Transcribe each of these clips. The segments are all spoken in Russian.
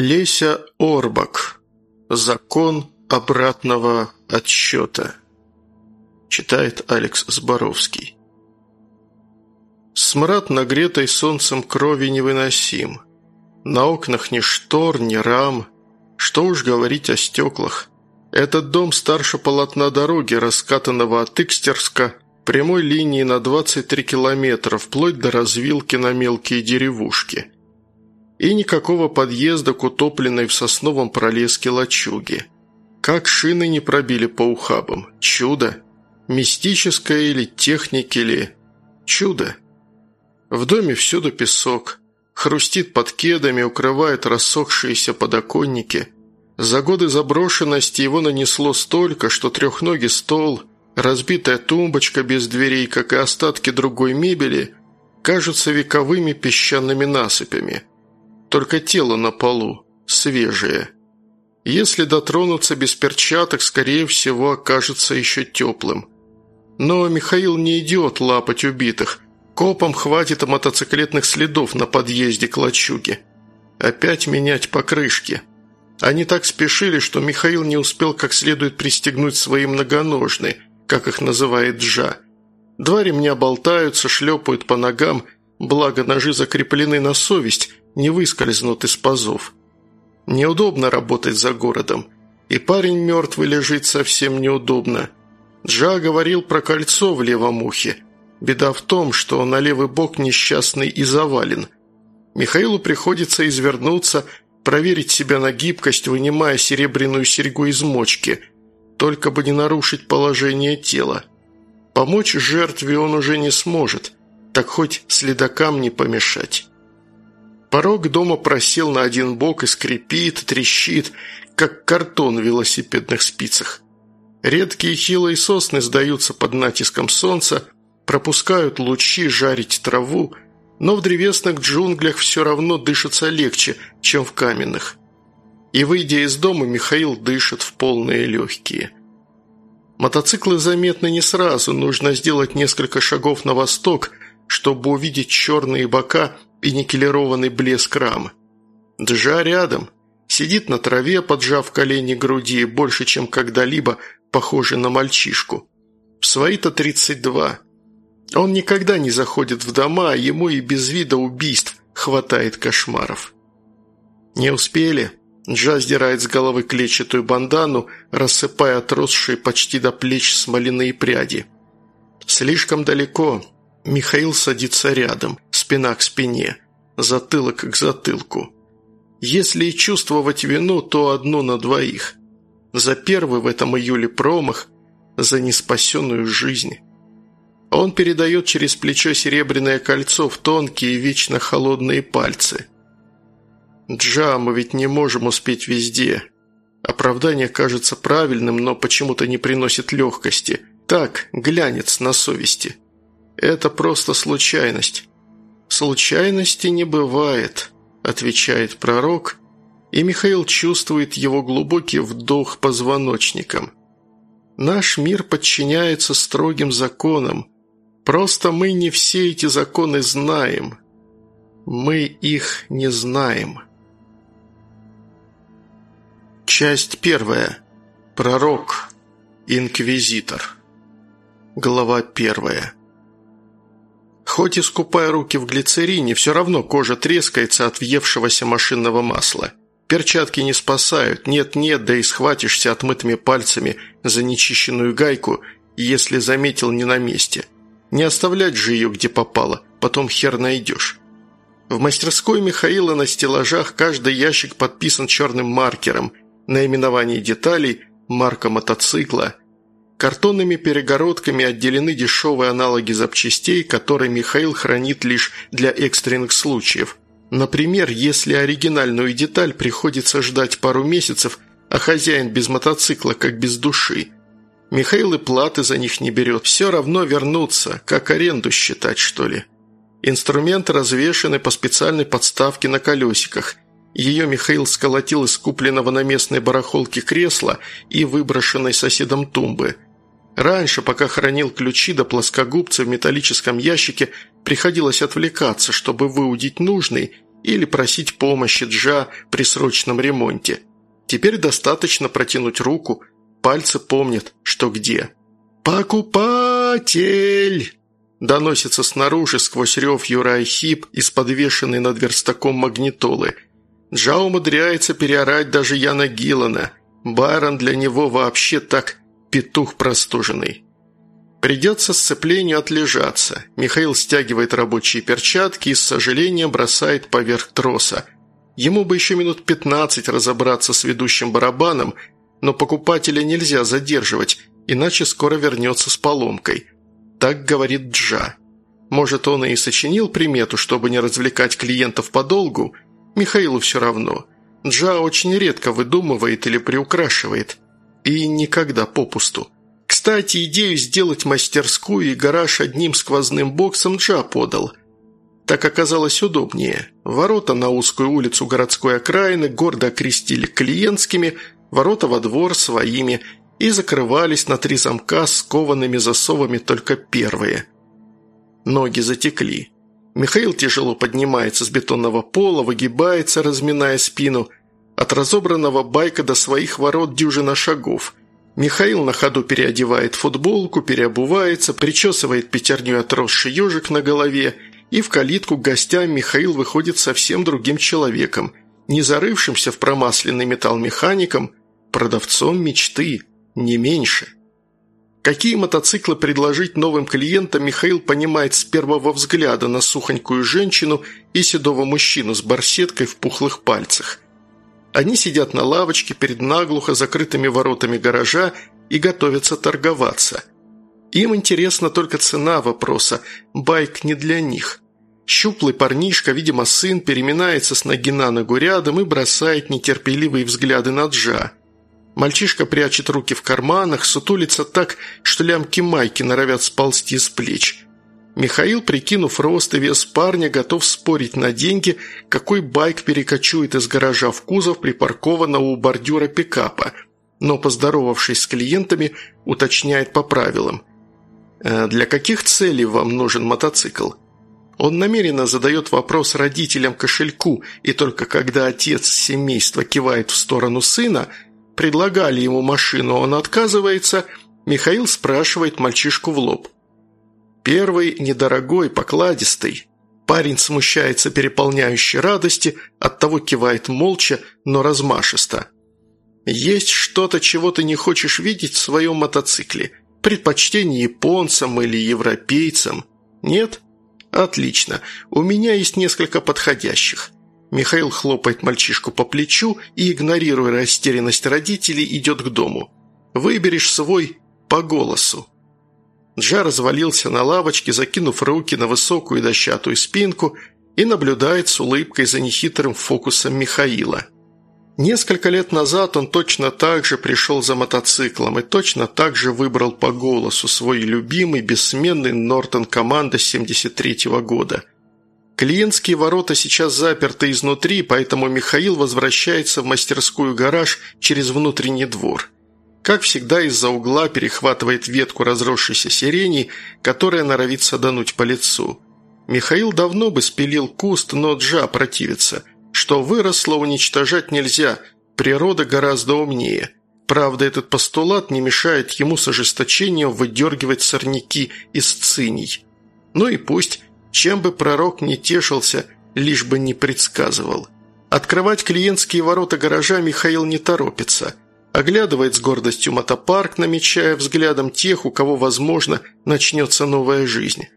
Леся Орбак. Закон обратного отсчета. Читает Алекс Зборовский. Смрад, нагретой солнцем крови, невыносим. На окнах ни штор, ни рам. Что уж говорить о стеклах. Этот дом старше полотна дороги, раскатанного от Икстерска, прямой линии на 23 километра, вплоть до развилки на мелкие деревушки – и никакого подъезда к утопленной в сосновом пролеске лачуги. Как шины не пробили по ухабам. Чудо. Мистическое или техники ли. Чудо. В доме всюду песок. Хрустит под кедами, укрывает рассохшиеся подоконники. За годы заброшенности его нанесло столько, что трехногий стол, разбитая тумбочка без дверей, как и остатки другой мебели, кажутся вековыми песчаными насыпями – только тело на полу, свежее. Если дотронуться без перчаток, скорее всего, окажется еще теплым. Но Михаил не идет лапать убитых. Копам хватит мотоциклетных следов на подъезде к лачуге. Опять менять покрышки. Они так спешили, что Михаил не успел как следует пристегнуть свои многоножные, как их называет Джа. Два ремня болтаются, шлепают по ногам, благо ножи закреплены на совесть, не выскользнут из пазов. Неудобно работать за городом. И парень мертвый лежит совсем неудобно. Джа говорил про кольцо в левом ухе. Беда в том, что на левый бок несчастный и завален. Михаилу приходится извернуться, проверить себя на гибкость, вынимая серебряную серьгу из мочки, только бы не нарушить положение тела. Помочь жертве он уже не сможет, так хоть следакам не помешать. Порог дома просел на один бок и скрипит, трещит, как картон в велосипедных спицах. Редкие хилые сосны сдаются под натиском солнца, пропускают лучи жарить траву, но в древесных джунглях все равно дышится легче, чем в каменных. И, выйдя из дома, Михаил дышит в полные легкие. Мотоциклы заметны не сразу, нужно сделать несколько шагов на восток, чтобы увидеть черные бока – и никелированный блеск рамы. Джа рядом. Сидит на траве, поджав колени груди, больше, чем когда-либо, похожий на мальчишку. В свои-то 32. Он никогда не заходит в дома, а ему и без вида убийств хватает кошмаров. Не успели. Джа сдирает с головы клетчатую бандану, рассыпая отросшие почти до плеч смоляные пряди. Слишком далеко. Михаил садится рядом, спина к спине, затылок к затылку. Если и чувствовать вину, то одно на двоих. За первый в этом июле промах, за неспасенную жизнь. Он передает через плечо серебряное кольцо в тонкие, вечно холодные пальцы. «Джа, мы ведь не можем успеть везде. Оправдание кажется правильным, но почему-то не приносит легкости. Так, глянец на совести». Это просто случайность». «Случайности не бывает», – отвечает пророк, и Михаил чувствует его глубокий вдох позвоночником. «Наш мир подчиняется строгим законам. Просто мы не все эти законы знаем. Мы их не знаем». Часть первая. Пророк. Инквизитор. Глава первая. Хоть и скупая руки в глицерине, все равно кожа трескается от въевшегося машинного масла. Перчатки не спасают, нет-нет, да и схватишься отмытыми пальцами за нечищенную гайку, если заметил не на месте. Не оставлять же ее где попало, потом хер найдешь. В мастерской Михаила на стеллажах каждый ящик подписан черным маркером, наименование деталей, марка мотоцикла – Картонными перегородками отделены дешевые аналоги запчастей, которые Михаил хранит лишь для экстренных случаев. Например, если оригинальную деталь приходится ждать пару месяцев, а хозяин без мотоцикла как без души. Михаил и платы за них не берет, все равно вернуться, как аренду считать, что ли. Инструменты развешаны по специальной подставке на колесиках. Ее Михаил сколотил из купленного на местной барахолке кресла и выброшенной соседом тумбы – Раньше, пока хранил ключи до плоскогубца в металлическом ящике, приходилось отвлекаться, чтобы выудить нужный или просить помощи Джа при срочном ремонте. Теперь достаточно протянуть руку, пальцы помнят, что где. «Покупатель!» Доносится снаружи сквозь рев Юрай Хип из подвешенной над верстаком магнитолы. Джа умудряется переорать даже Яна Гиллана. Байрон для него вообще так петух простуженный. Придется сцеплению отлежаться. Михаил стягивает рабочие перчатки и с сожалением бросает поверх троса. Ему бы еще минут пятнадцать разобраться с ведущим барабаном, но покупателя нельзя задерживать, иначе скоро вернется с поломкой. Так говорит Джа. Может, он и сочинил примету, чтобы не развлекать клиентов подолгу? Михаилу все равно. Джа очень редко выдумывает или приукрашивает. И никогда попусту. Кстати, идею сделать мастерскую и гараж одним сквозным боксом Джа подал. Так оказалось удобнее. Ворота на узкую улицу городской окраины гордо окрестили клиентскими, ворота во двор своими и закрывались на три замка с коваными засовами только первые. Ноги затекли. Михаил тяжело поднимается с бетонного пола, выгибается, разминая спину. От разобранного байка до своих ворот дюжина шагов. Михаил на ходу переодевает футболку, переобувается, причесывает пятерню отросший ежик на голове, и в калитку к гостям Михаил выходит совсем другим человеком, не зарывшимся в промасленный металл механиком, продавцом мечты, не меньше. Какие мотоциклы предложить новым клиентам Михаил понимает с первого взгляда на сухонькую женщину и седого мужчину с барсеткой в пухлых пальцах – они сидят на лавочке перед наглухо закрытыми воротами гаража и готовятся торговаться. Им интересна только цена вопроса, байк не для них. Щуплый парнишка, видимо, сын, переминается с ноги на ногу рядом и бросает нетерпеливые взгляды на Джа. Мальчишка прячет руки в карманах, сутулится так, что лямки майки норовят сползти с плеч – Михаил, прикинув рост и вес парня, готов спорить на деньги, какой байк перекочует из гаража в кузов припаркованного у бордюра пикапа, но, поздоровавшись с клиентами, уточняет по правилам. «Э, «Для каких целей вам нужен мотоцикл?» Он намеренно задает вопрос родителям кошельку, и только когда отец семейства кивает в сторону сына, предлагали ему машину, он отказывается, Михаил спрашивает мальчишку в лоб – Первый – недорогой, покладистый. Парень смущается переполняющей радости, оттого кивает молча, но размашисто. Есть что-то, чего ты не хочешь видеть в своем мотоцикле? Предпочтение японцам или европейцам? Нет? Отлично. У меня есть несколько подходящих. Михаил хлопает мальчишку по плечу и, игнорируя растерянность родителей, идет к дому. Выберешь свой по голосу. Джа развалился на лавочке, закинув руки на высокую дощатую спинку и наблюдает с улыбкой за нехитрым фокусом Михаила. Несколько лет назад он точно так же пришел за мотоциклом и точно так же выбрал по голосу свой любимый бессменный Нортон команда 73 -го года. Клиентские ворота сейчас заперты изнутри, поэтому Михаил возвращается в мастерскую гараж через внутренний двор – как всегда, из-за угла перехватывает ветку разросшейся сирени, которая норовит садануть по лицу. Михаил давно бы спилил куст, но Джа противится. Что выросло, уничтожать нельзя, природа гораздо умнее. Правда, этот постулат не мешает ему с ожесточением выдергивать сорняки из циний. Ну и пусть, чем бы пророк не тешился, лишь бы не предсказывал. Открывать клиентские ворота гаража Михаил не торопится – Оглядывает с гордостью мотопарк, намечая взглядом тех, у кого, возможно, начнется новая жизнь.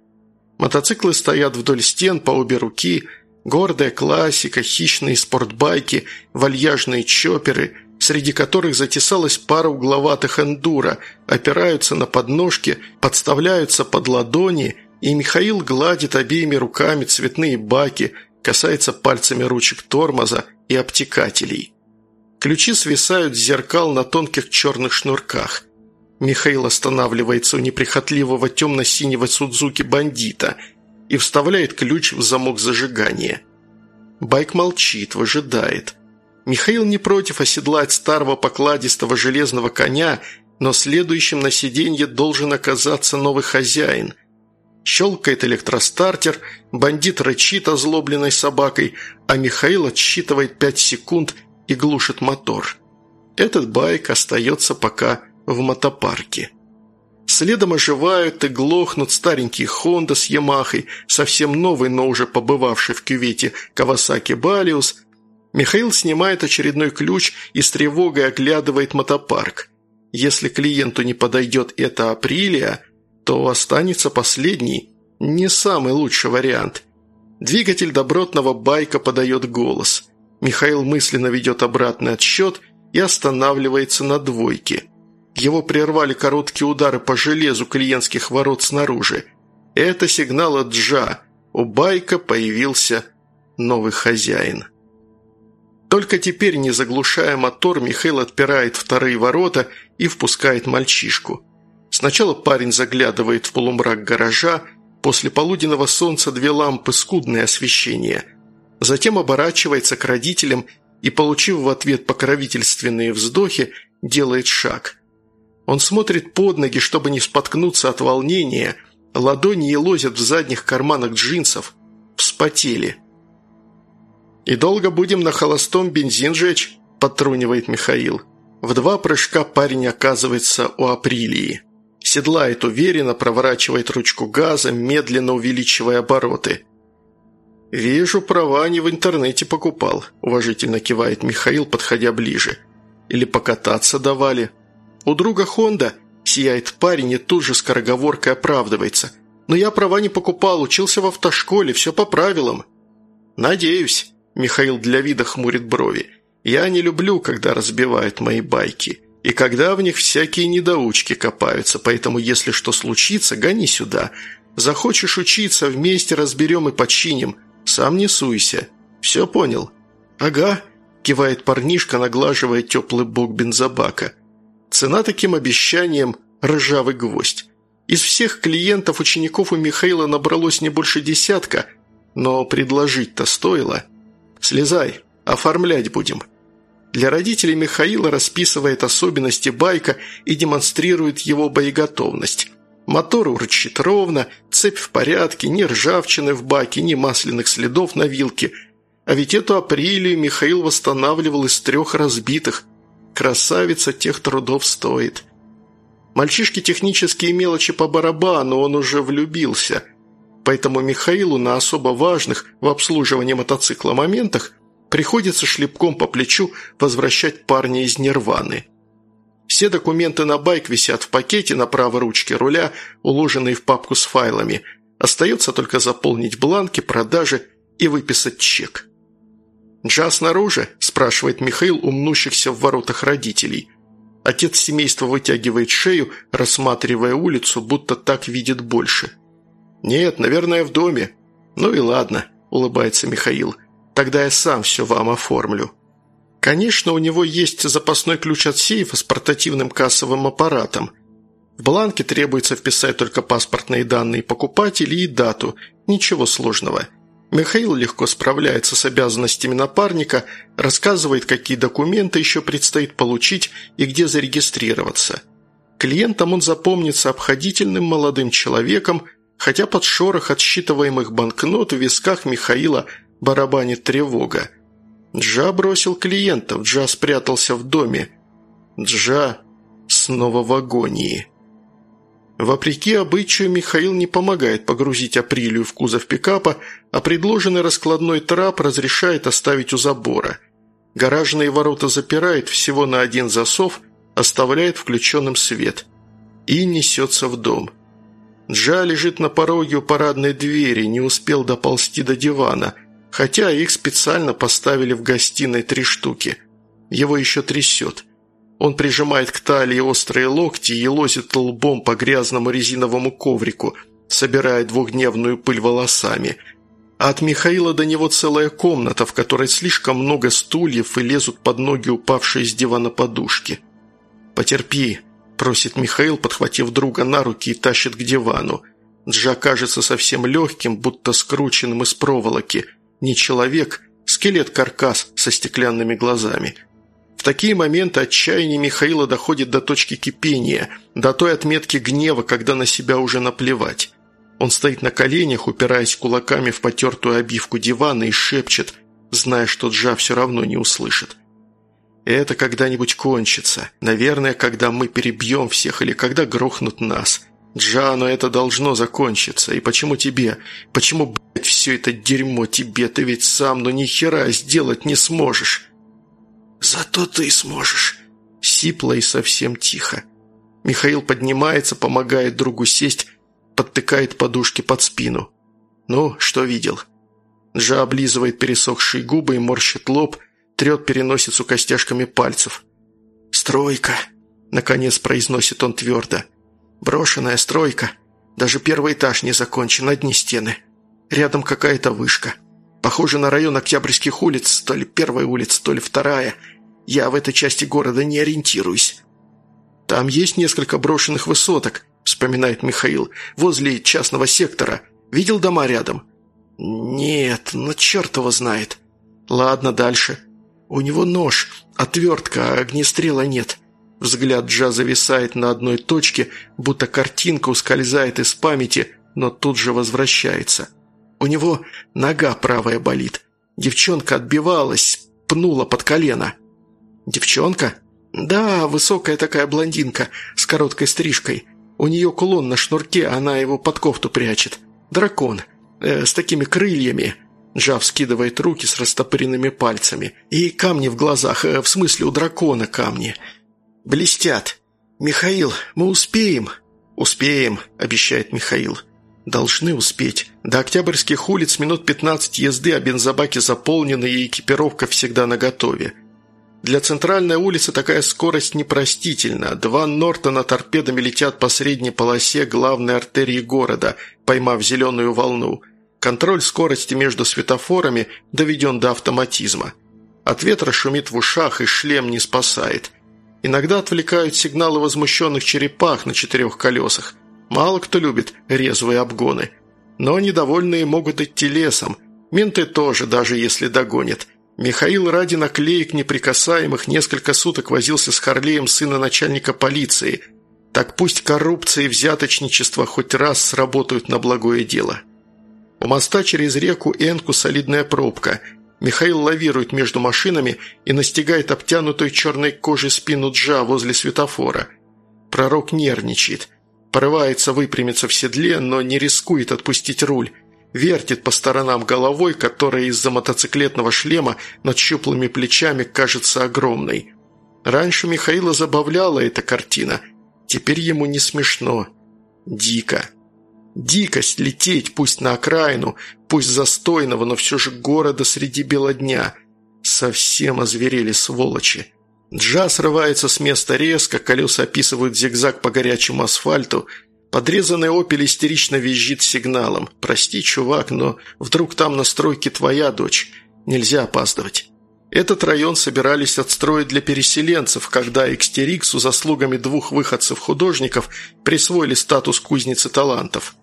Мотоциклы стоят вдоль стен по обе руки, гордая классика, хищные спортбайки, вальяжные чоперы, среди которых затесалась пара угловатых эндуро, опираются на подножки, подставляются под ладони, и Михаил гладит обеими руками цветные баки, касается пальцами ручек тормоза и обтекателей. Ключи свисают с зеркал на тонких черных шнурках. Михаил останавливается у неприхотливого темно-синего Судзуки бандита и вставляет ключ в замок зажигания. Байк молчит, выжидает. Михаил не против оседлать старого покладистого железного коня, но следующим на сиденье должен оказаться новый хозяин. Щелкает электростартер, бандит рычит озлобленной собакой, а Михаил отсчитывает пять секунд и глушит мотор. Этот байк остается пока в мотопарке. Следом оживают и глохнут старенький Хонда с Ямахой, совсем новый, но уже побывавший в кювете Кавасаки Балиус. Михаил снимает очередной ключ и с тревогой оглядывает мотопарк. Если клиенту не подойдет эта Априлия, то останется последний, не самый лучший вариант. Двигатель добротного байка подает голос. Михаил мысленно ведет обратный отсчет и останавливается на двойке. Его прервали короткие удары по железу клиентских ворот снаружи. Это сигнал от Джа. У байка появился новый хозяин. Только теперь, не заглушая мотор, Михаил отпирает вторые ворота и впускает мальчишку. Сначала парень заглядывает в полумрак гаража, после полуденного солнца две лампы, скудное освещение. Затем оборачивается к родителям и, получив в ответ покровительственные вздохи, делает шаг. Он смотрит под ноги, чтобы не споткнуться от волнения, ладони елозят в задних карманах джинсов, вспотели. «И долго будем на холостом бензин жечь?» – подтрунивает Михаил. В два прыжка парень оказывается у Априлии. Седлает уверенно, проворачивает ручку газа, медленно увеличивая обороты. «Вижу, права не в интернете покупал», – уважительно кивает Михаил, подходя ближе. «Или покататься давали». «У друга Хонда», – сияет парень и тут же скороговоркой оправдывается. «Но я права не покупал, учился в автошколе, все по правилам». «Надеюсь», – Михаил для вида хмурит брови. «Я не люблю, когда разбивают мои байки». И когда в них всякие недоучки копаются, поэтому если что случится, гони сюда. Захочешь учиться, вместе разберем и починим. Сам не суйся. Все понял?» «Ага», – кивает парнишка, наглаживая теплый бок бензобака. Цена таким обещаниям – ржавый гвоздь. Из всех клиентов учеников у Михаила набралось не больше десятка, но предложить-то стоило. «Слезай, оформлять будем», для родителей Михаила расписывает особенности байка и демонстрирует его боеготовность. Мотор урчит ровно, цепь в порядке, ни ржавчины в баке, ни масляных следов на вилке. А ведь эту апрелию Михаил восстанавливал из трех разбитых. Красавица тех трудов стоит. Мальчишки технические мелочи по барабану, он уже влюбился. Поэтому Михаилу на особо важных в обслуживании мотоцикла моментах Приходится шлепком по плечу возвращать парня из нирваны. Все документы на байк висят в пакете на правой ручке руля, уложенные в папку с файлами. Остается только заполнить бланки, продажи и выписать чек. «Джа снаружи?» – спрашивает Михаил у мнущихся в воротах родителей. Отец семейства вытягивает шею, рассматривая улицу, будто так видит больше. «Нет, наверное, в доме». «Ну и ладно», – улыбается Михаил. Тогда я сам все вам оформлю». Конечно, у него есть запасной ключ от сейфа с портативным кассовым аппаратом. В бланке требуется вписать только паспортные данные покупателя и дату. Ничего сложного. Михаил легко справляется с обязанностями напарника, рассказывает, какие документы еще предстоит получить и где зарегистрироваться. Клиентам он запомнится обходительным молодым человеком, хотя под шорох отсчитываемых банкнот в висках Михаила барабанит тревога. Джа бросил клиентов, Джа спрятался в доме. Джа снова в агонии. Вопреки обычаю, Михаил не помогает погрузить Априлию в кузов пикапа, а предложенный раскладной трап разрешает оставить у забора. Гаражные ворота запирает всего на один засов, оставляет включенным свет. И несется в дом. Джа лежит на пороге у парадной двери, не успел доползти до дивана – Хотя их специально поставили в гостиной три штуки. Его еще трясет. Он прижимает к талии острые локти и лозит лбом по грязному резиновому коврику, собирая двухдневную пыль волосами. А от Михаила до него целая комната, в которой слишком много стульев и лезут под ноги упавшие с дивана подушки. «Потерпи», – просит Михаил, подхватив друга на руки и тащит к дивану. Джа кажется совсем легким, будто скрученным из проволоки – не человек, скелет-каркас со стеклянными глазами. В такие моменты отчаяние Михаила доходит до точки кипения, до той отметки гнева, когда на себя уже наплевать. Он стоит на коленях, упираясь кулаками в потертую обивку дивана и шепчет, зная, что Джа все равно не услышит. «Это когда-нибудь кончится. Наверное, когда мы перебьем всех или когда грохнут нас. Джа, но это должно закончиться. И почему тебе? Почему, блядь, все это дерьмо тебе? Ты ведь сам, но ни хера сделать не сможешь». «Зато ты сможешь», — сипло и совсем тихо. Михаил поднимается, помогает другу сесть, подтыкает подушки под спину. «Ну, что видел?» Джа облизывает пересохшие губы и морщит лоб, трет переносицу костяшками пальцев. «Стройка!» – наконец произносит он твердо. «Брошенная стройка. Даже первый этаж не закончен, одни стены. Рядом какая-то вышка. Похоже на район Октябрьских улиц, то ли первая улица, то ли вторая. Я в этой части города не ориентируюсь. Там есть несколько брошенных высоток, вспоминает Михаил, возле частного сектора. Видел дома рядом? Нет, ну черт его знает. Ладно, дальше. У него нож, отвертка, а огнестрела нет. Взгляд Джа зависает на одной точке, будто картинка ускользает из памяти, но тут же возвращается. У него нога правая болит. Девчонка отбивалась, пнула под колено. «Девчонка?» «Да, высокая такая блондинка, с короткой стрижкой. У нее кулон на шнурке, она его под кофту прячет. Дракон. Э, с такими крыльями». Джав скидывает руки с растопыренными пальцами. «И камни в глазах, э, в смысле у дракона камни. Блестят. Михаил, мы успеем?» «Успеем», – обещает Михаил. «Должны успеть. До Октябрьских улиц минут пятнадцать езды, а бензобаки заполнены и экипировка всегда наготове. Для центральной улицы такая скорость непростительна. Два Нортона торпедами летят по средней полосе главной артерии города, поймав зеленую волну. Контроль скорости между светофорами доведен до автоматизма. От ветра шумит в ушах, и шлем не спасает. Иногда отвлекают сигналы возмущенных черепах на четырех колесах. Мало кто любит резвые обгоны. Но недовольные могут идти лесом. Менты тоже, даже если догонят. Михаил ради наклеек неприкасаемых несколько суток возился с Харлеем сына начальника полиции. Так пусть коррупция и взяточничество хоть раз сработают на благое дело. У моста через реку Энку солидная пробка. Михаил лавирует между машинами и настигает обтянутую черной кожей спину Джа возле светофора. Пророк нервничает. Порывается выпрямиться в седле, но не рискует отпустить руль вертит по сторонам головой, которая из-за мотоциклетного шлема над щуплыми плечами кажется огромной. Раньше Михаила забавляла эта картина, теперь ему не смешно. Дико. Дикость лететь, пусть на окраину, пусть застойного, но все же города среди бела дня. Совсем озверели сволочи. Джа срывается с места резко, колеса описывают зигзаг по горячему асфальту – Подрезанный «Опель» истерично визжит сигналом. «Прости, чувак, но вдруг там на стройке твоя дочь. Нельзя опаздывать». Этот район собирались отстроить для переселенцев, когда Экстериксу заслугами двух выходцев-художников присвоили статус кузницы талантов.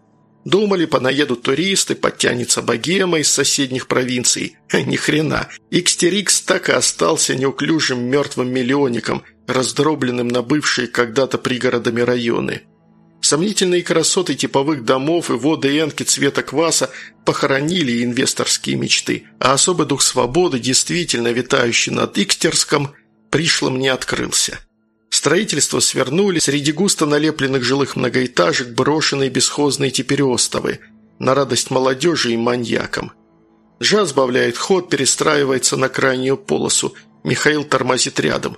Думали, понаедут туристы, подтянется богема из соседних провинций. Ни хрена. Икстерикс так и остался неуклюжим мертвым миллионником, раздробленным на бывшие когда-то пригородами районы. Сомнительные красоты типовых домов и воды энки цвета кваса похоронили инвесторские мечты, а особый дух свободы, действительно витающий над Икстерском, пришлым не открылся. Строительство свернули среди густо налепленных жилых многоэтажек брошенные бесхозные теперь остовы, на радость молодежи и маньякам. Жа сбавляет ход, перестраивается на крайнюю полосу. Михаил тормозит рядом.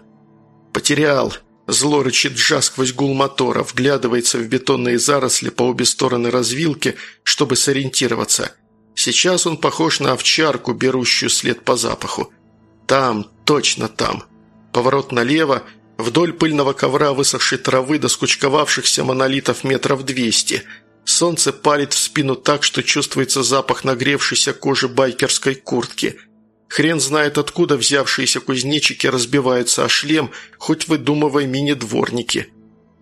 «Потерял», Зло рычит Джа сквозь гул мотора, вглядывается в бетонные заросли по обе стороны развилки, чтобы сориентироваться. Сейчас он похож на овчарку, берущую след по запаху. Там, точно там. Поворот налево, вдоль пыльного ковра высохшей травы до скучковавшихся монолитов метров двести. Солнце палит в спину так, что чувствуется запах нагревшейся кожи байкерской куртки – Хрен знает откуда взявшиеся кузнечики разбиваются о шлем, хоть выдумывай мини-дворники.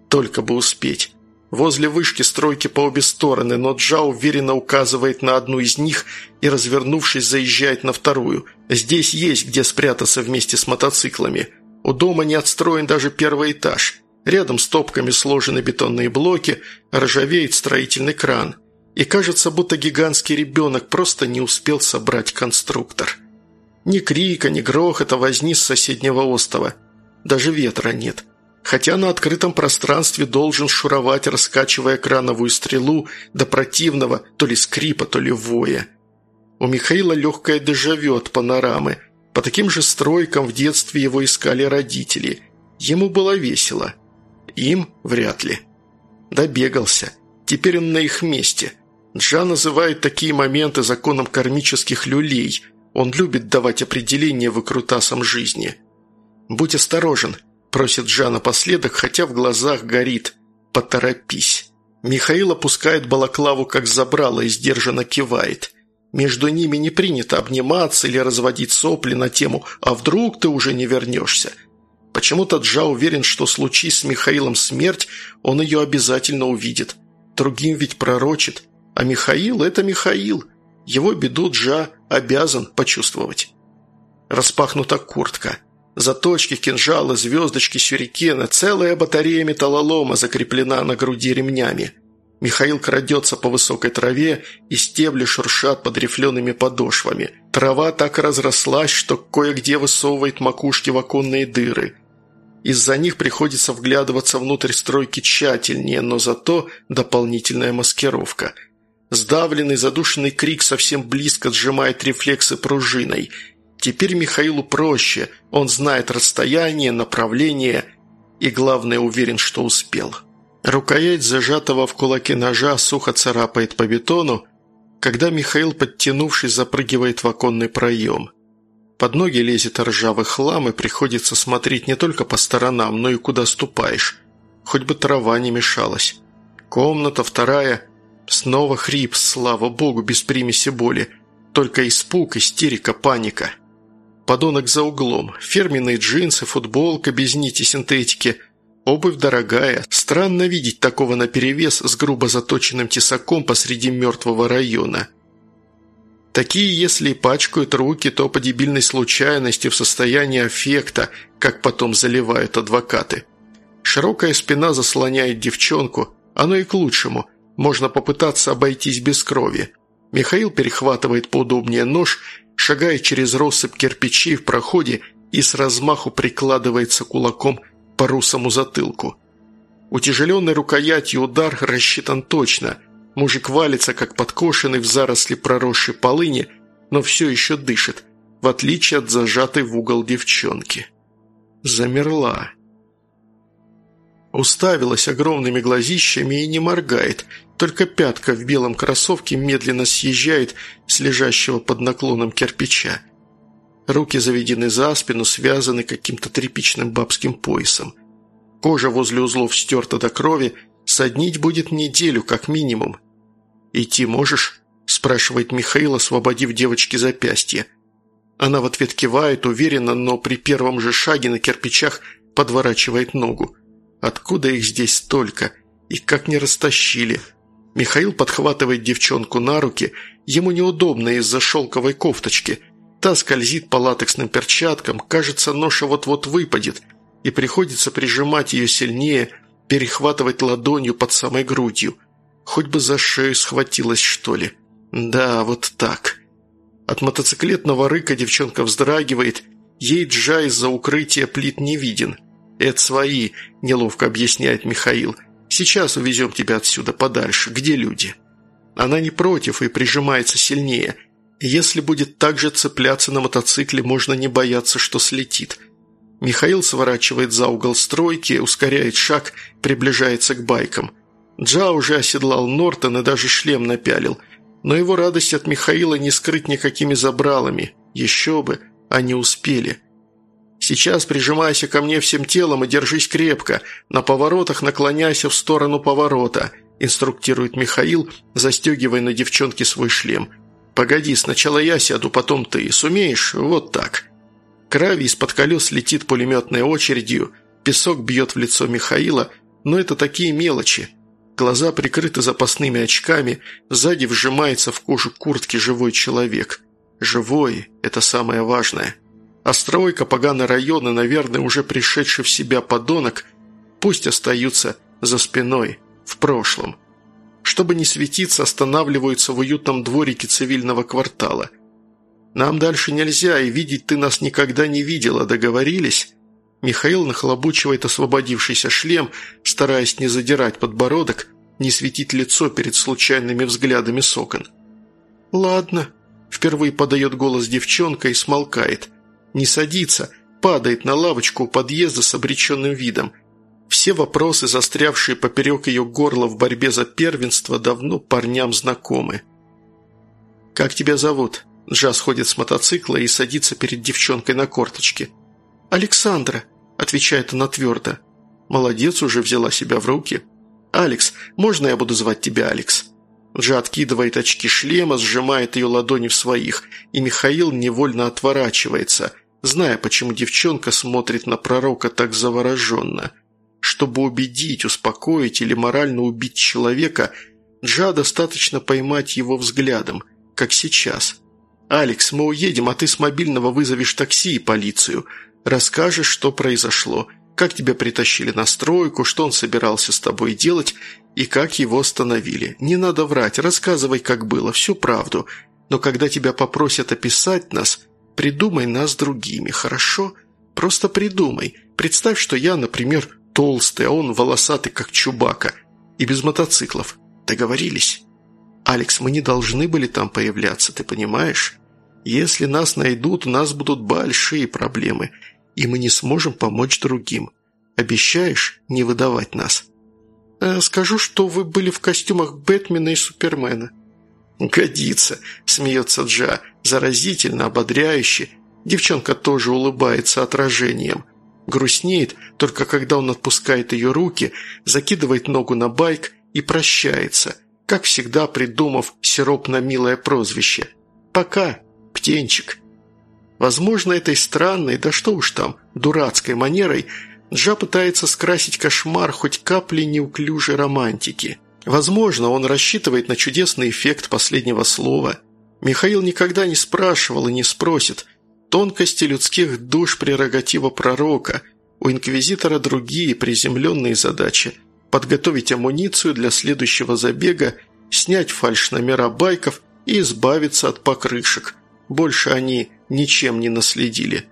Только бы успеть. Возле вышки стройки по обе стороны, но Джа уверенно указывает на одну из них и, развернувшись, заезжает на вторую. Здесь есть где спрятаться вместе с мотоциклами. У дома не отстроен даже первый этаж. Рядом с топками сложены бетонные блоки, ржавеет строительный кран – и кажется, будто гигантский ребенок просто не успел собрать конструктор. Ни крика, ни грохота возни с соседнего острова. Даже ветра нет. Хотя на открытом пространстве должен шуровать, раскачивая крановую стрелу до противного то ли скрипа, то ли воя. У Михаила легкое дежавю от панорамы. По таким же стройкам в детстве его искали родители. Ему было весело. Им вряд ли. Добегался. Теперь он на их месте. Джа называет такие моменты законом кармических люлей. Он любит давать определение выкрутасам жизни. «Будь осторожен», – просит Джа напоследок, хотя в глазах горит. «Поторопись». Михаил опускает балаклаву, как забрало, и сдержанно кивает. Между ними не принято обниматься или разводить сопли на тему «А вдруг ты уже не вернешься?». Почему-то Джа уверен, что случись с Михаилом смерть, он ее обязательно увидит. Другим ведь пророчит. А Михаил – это Михаил. Его беду Джа обязан почувствовать. Распахнута куртка. Заточки, кинжалы, звездочки, сюрикены, целая батарея металлолома закреплена на груди ремнями. Михаил крадется по высокой траве, и стебли шуршат под рифлеными подошвами. Трава так разрослась, что кое-где высовывает макушки в оконные дыры. Из-за них приходится вглядываться внутрь стройки тщательнее, но зато дополнительная маскировка. Сдавленный, задушенный крик совсем близко сжимает рефлексы пружиной. Теперь Михаилу проще, он знает расстояние, направление и, главное, уверен, что успел. Рукоять зажатого в кулаке ножа сухо царапает по бетону, когда Михаил, подтянувшись, запрыгивает в оконный проем. Под ноги лезет ржавый хлам, и приходится смотреть не только по сторонам, но и куда ступаешь. Хоть бы трава не мешалась. Комната вторая. Снова хрип, слава богу, без примеси боли. Только испуг, истерика, паника. Подонок за углом. Фирменные джинсы, футболка без нити синтетики – Обувь дорогая. Странно видеть такого наперевес с грубо заточенным тесаком посреди мертвого района. Такие, если и пачкают руки, то по дебильной случайности в состоянии аффекта, как потом заливают адвокаты. Широкая спина заслоняет девчонку, оно и к лучшему. Можно попытаться обойтись без крови. Михаил перехватывает поудобнее нож, шагает через россыпь кирпичей в проходе и с размаху прикладывается кулаком по русому затылку. Утяжеленной рукоятью удар рассчитан точно. Мужик валится, как подкошенный в заросли проросшей полыни, но все еще дышит, в отличие от зажатой в угол девчонки. Замерла. Уставилась огромными глазищами и не моргает, только пятка в белом кроссовке медленно съезжает с лежащего под наклоном кирпича. Руки заведены за спину, связаны каким-то тряпичным бабским поясом. Кожа возле узлов стерта до крови, соднить будет неделю, как минимум. «Идти можешь?» – спрашивает Михаил, освободив девочке запястье. Она в ответ кивает, уверенно, но при первом же шаге на кирпичах подворачивает ногу. Откуда их здесь столько? И как не растащили? Михаил подхватывает девчонку на руки, ему неудобно из-за шелковой кофточки – Та скользит по латексным перчаткам, кажется, ноша вот-вот выпадет, и приходится прижимать ее сильнее, перехватывать ладонью под самой грудью. Хоть бы за шею схватилась, что ли. Да, вот так. От мотоциклетного рыка девчонка вздрагивает, ей джа из-за укрытия плит не виден. «Это свои», – неловко объясняет Михаил. «Сейчас увезем тебя отсюда подальше, где люди». Она не против и прижимается сильнее – если будет так же цепляться на мотоцикле, можно не бояться, что слетит. Михаил сворачивает за угол стройки, ускоряет шаг, приближается к байкам. Джа уже оседлал Нортон и даже шлем напялил. Но его радость от Михаила не скрыть никакими забралами. Еще бы, они успели. «Сейчас прижимайся ко мне всем телом и держись крепко. На поворотах наклоняйся в сторону поворота», – инструктирует Михаил, застегивая на девчонке свой шлем – «Погоди, сначала я сяду, потом ты. Сумеешь? Вот так». Крави из-под колес летит пулеметной очередью, песок бьет в лицо Михаила, но это такие мелочи. Глаза прикрыты запасными очками, сзади вжимается в кожу куртки живой человек. Живой – это самое важное. А стройка, поганый район и, наверное, уже пришедший в себя подонок, пусть остаются за спиной, в прошлом. Чтобы не светиться, останавливаются в уютном дворике цивильного квартала. «Нам дальше нельзя, и видеть ты нас никогда не видела, договорились?» Михаил нахлобучивает освободившийся шлем, стараясь не задирать подбородок, не светить лицо перед случайными взглядами сокон. «Ладно», – впервые подает голос девчонка и смолкает. Не садится, падает на лавочку у подъезда с обреченным видом. Все вопросы, застрявшие поперек ее горла в борьбе за первенство, давно парням знакомы. «Как тебя зовут?» Джа сходит с мотоцикла и садится перед девчонкой на корточке. «Александра», – отвечает она твердо. «Молодец, уже взяла себя в руки». «Алекс, можно я буду звать тебя Алекс?» Джа откидывает очки шлема, сжимает ее ладони в своих, и Михаил невольно отворачивается, зная, почему девчонка смотрит на пророка так завороженно. Чтобы убедить, успокоить или морально убить человека, Джа достаточно поймать его взглядом, как сейчас. «Алекс, мы уедем, а ты с мобильного вызовешь такси и полицию. Расскажешь, что произошло, как тебя притащили на стройку, что он собирался с тобой делать и как его остановили. Не надо врать, рассказывай, как было, всю правду. Но когда тебя попросят описать нас, придумай нас другими, хорошо? Просто придумай. Представь, что я, например, толстый, а он волосатый, как Чубака, и без мотоциклов. Договорились? Алекс, мы не должны были там появляться, ты понимаешь? Если нас найдут, у нас будут большие проблемы, и мы не сможем помочь другим. Обещаешь не выдавать нас?» э, «Скажу, что вы были в костюмах Бэтмена и Супермена». «Годится», – смеется Джа, заразительно, ободряюще. Девчонка тоже улыбается отражением – грустнеет, только когда он отпускает ее руки, закидывает ногу на байк и прощается, как всегда придумав сиропно милое прозвище. «Пока, птенчик». Возможно, этой странной, да что уж там, дурацкой манерой Джа пытается скрасить кошмар хоть капли неуклюжей романтики. Возможно, он рассчитывает на чудесный эффект последнего слова. Михаил никогда не спрашивал и не спросит – Тонкости людских душ – прерогатива пророка. У инквизитора другие приземленные задачи – подготовить амуницию для следующего забега, снять фальш-номера байков и избавиться от покрышек. Больше они ничем не наследили.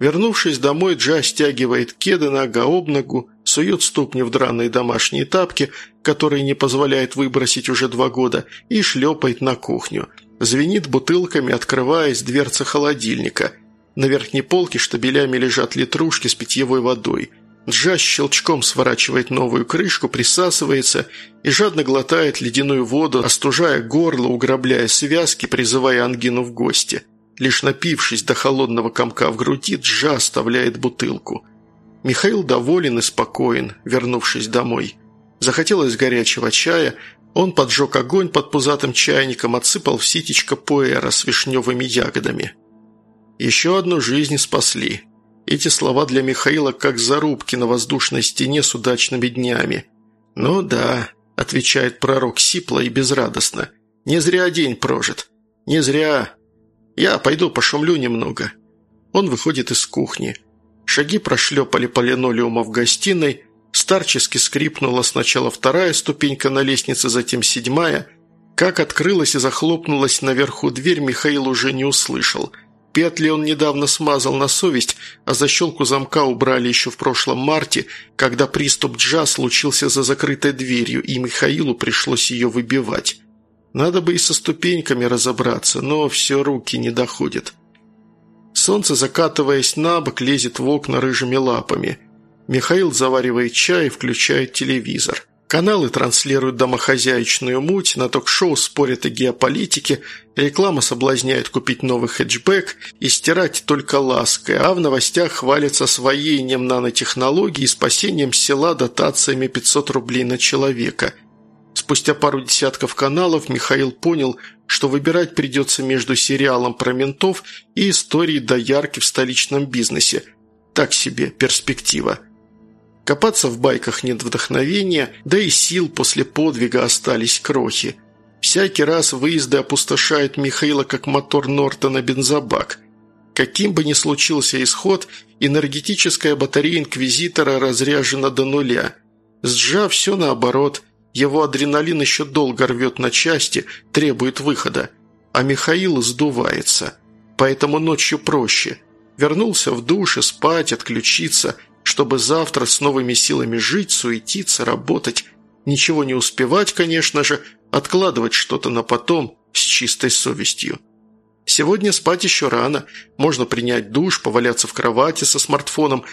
Вернувшись домой, Джа стягивает кеды нога об ногу, сует ступни в драные домашние тапки, которые не позволяет выбросить уже два года, и шлепает на кухню – Звенит бутылками, открываясь дверца холодильника. На верхней полке штабелями лежат литрушки с питьевой водой. Джа щелчком сворачивает новую крышку, присасывается и жадно глотает ледяную воду, остужая горло, уграбляя связки, призывая ангину в гости. Лишь напившись до холодного комка в груди, Джа оставляет бутылку. Михаил доволен и спокоен, вернувшись домой. Захотелось горячего чая, он поджег огонь под пузатым чайником, отсыпал в ситечко пуэра с вишневыми ягодами. Еще одну жизнь спасли. Эти слова для Михаила как зарубки на воздушной стене с удачными днями. «Ну да», – отвечает пророк сипло и безрадостно. «Не зря день прожит. Не зря. Я пойду пошумлю немного». Он выходит из кухни. Шаги прошлепали по линолеуму в гостиной – Старчески скрипнула сначала вторая ступенька на лестнице, затем седьмая. Как открылась и захлопнулась наверху дверь, Михаил уже не услышал. Петли он недавно смазал на совесть, а защелку замка убрали еще в прошлом марте, когда приступ джа случился за закрытой дверью, и Михаилу пришлось ее выбивать. Надо бы и со ступеньками разобраться, но все руки не доходят. Солнце, закатываясь на бок, лезет в окна рыжими лапами – Михаил заваривает чай и включает телевизор. Каналы транслируют домохозяйственную муть, на ток-шоу спорят о геополитике, реклама соблазняет купить новый хэтчбэк и стирать только лаской, а в новостях хвалится освоением нанотехнологий и спасением села дотациями 500 рублей на человека. Спустя пару десятков каналов Михаил понял, что выбирать придется между сериалом про ментов и историей доярки в столичном бизнесе. Так себе перспектива. Копаться в байках нет вдохновения, да и сил после подвига остались крохи. Всякий раз выезды опустошают Михаила как мотор Нортона бензобак. Каким бы ни случился исход, энергетическая батарея Инквизитора разряжена до нуля. Сжав все наоборот, Его адреналин еще долго рвет на части, требует выхода. А Михаил сдувается. Поэтому ночью проще. Вернулся в душ и спать, отключиться, чтобы завтра с новыми силами жить, суетиться, работать. Ничего не успевать, конечно же, откладывать что-то на потом с чистой совестью. Сегодня спать еще рано. Можно принять душ, поваляться в кровати со смартфоном,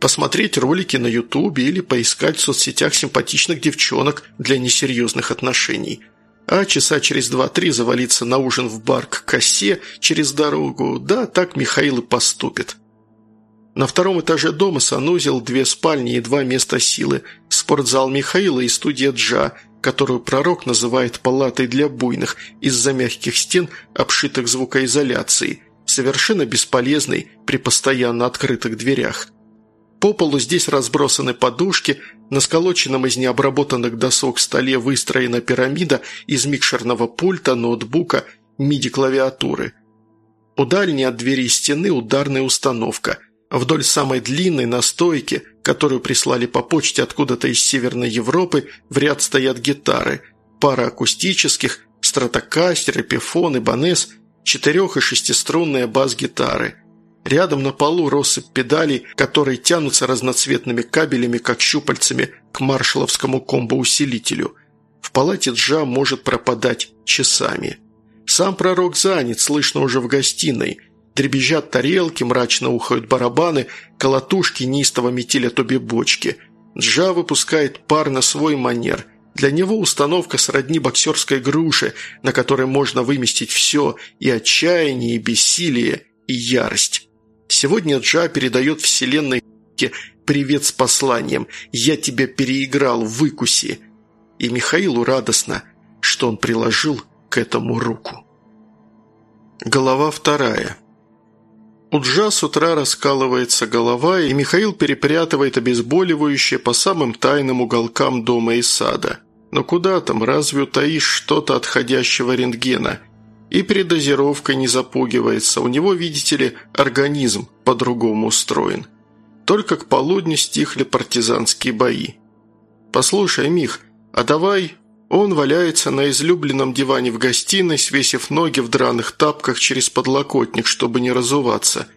посмотреть ролики на ютубе или поискать в соцсетях симпатичных девчонок для несерьезных отношений. А часа через два-три завалиться на ужин в бар к косе через дорогу. Да, так Михаил и поступит. На втором этаже дома санузел, две спальни и два места силы, спортзал Михаила и студия Джа – которую пророк называет палатой для буйных из-за мягких стен, обшитых звукоизоляцией, совершенно бесполезной при постоянно открытых дверях. По полу здесь разбросаны подушки, на сколоченном из необработанных досок столе выстроена пирамида из микшерного пульта, ноутбука, MIDI-клавиатуры. У дальней от двери стены ударная установка – Вдоль самой длинной на стойке, которую прислали по почте откуда-то из Северной Европы, в ряд стоят гитары, пара акустических, стратокастер, эпифон, ибанес, четырех- и шестиструнные бас-гитары. Рядом на полу россыпь педалей, которые тянутся разноцветными кабелями, как щупальцами, к маршаловскому комбоусилителю. В палате Джа может пропадать часами. Сам пророк занят, слышно уже в гостиной – Дребезжат тарелки, мрачно ухают барабаны, колотушки неистово метелят обе бочки. Джа выпускает пар на свой манер. Для него установка сродни боксерской груши, на которой можно выместить все – и отчаяние, и бессилие, и ярость. Сегодня Джа передает вселенной привет с посланием «Я тебя переиграл, выкуси!» И Михаилу радостно, что он приложил к этому руку. Глава вторая. У Джа с утра раскалывается голова, и Михаил перепрятывает обезболивающее по самым тайным уголкам дома и сада. Но куда там, разве утаишь что-то отходящего рентгена? И передозировка не запугивается, у него, видите ли, организм по-другому устроен. Только к полудню стихли партизанские бои. «Послушай, Мих, а давай он валяется на излюбленном диване в гостиной, свесив ноги в драных тапках через подлокотник, чтобы не разуваться.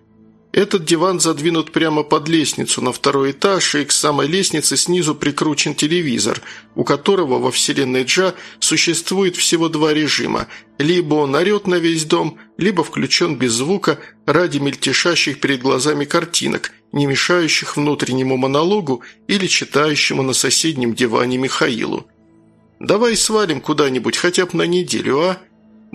Этот диван задвинут прямо под лестницу на второй этаж, и к самой лестнице снизу прикручен телевизор, у которого во вселенной Джа существует всего два режима. Либо он орет на весь дом, либо включен без звука ради мельтешащих перед глазами картинок, не мешающих внутреннему монологу или читающему на соседнем диване Михаилу. «Давай свалим куда-нибудь хотя бы на неделю, а?»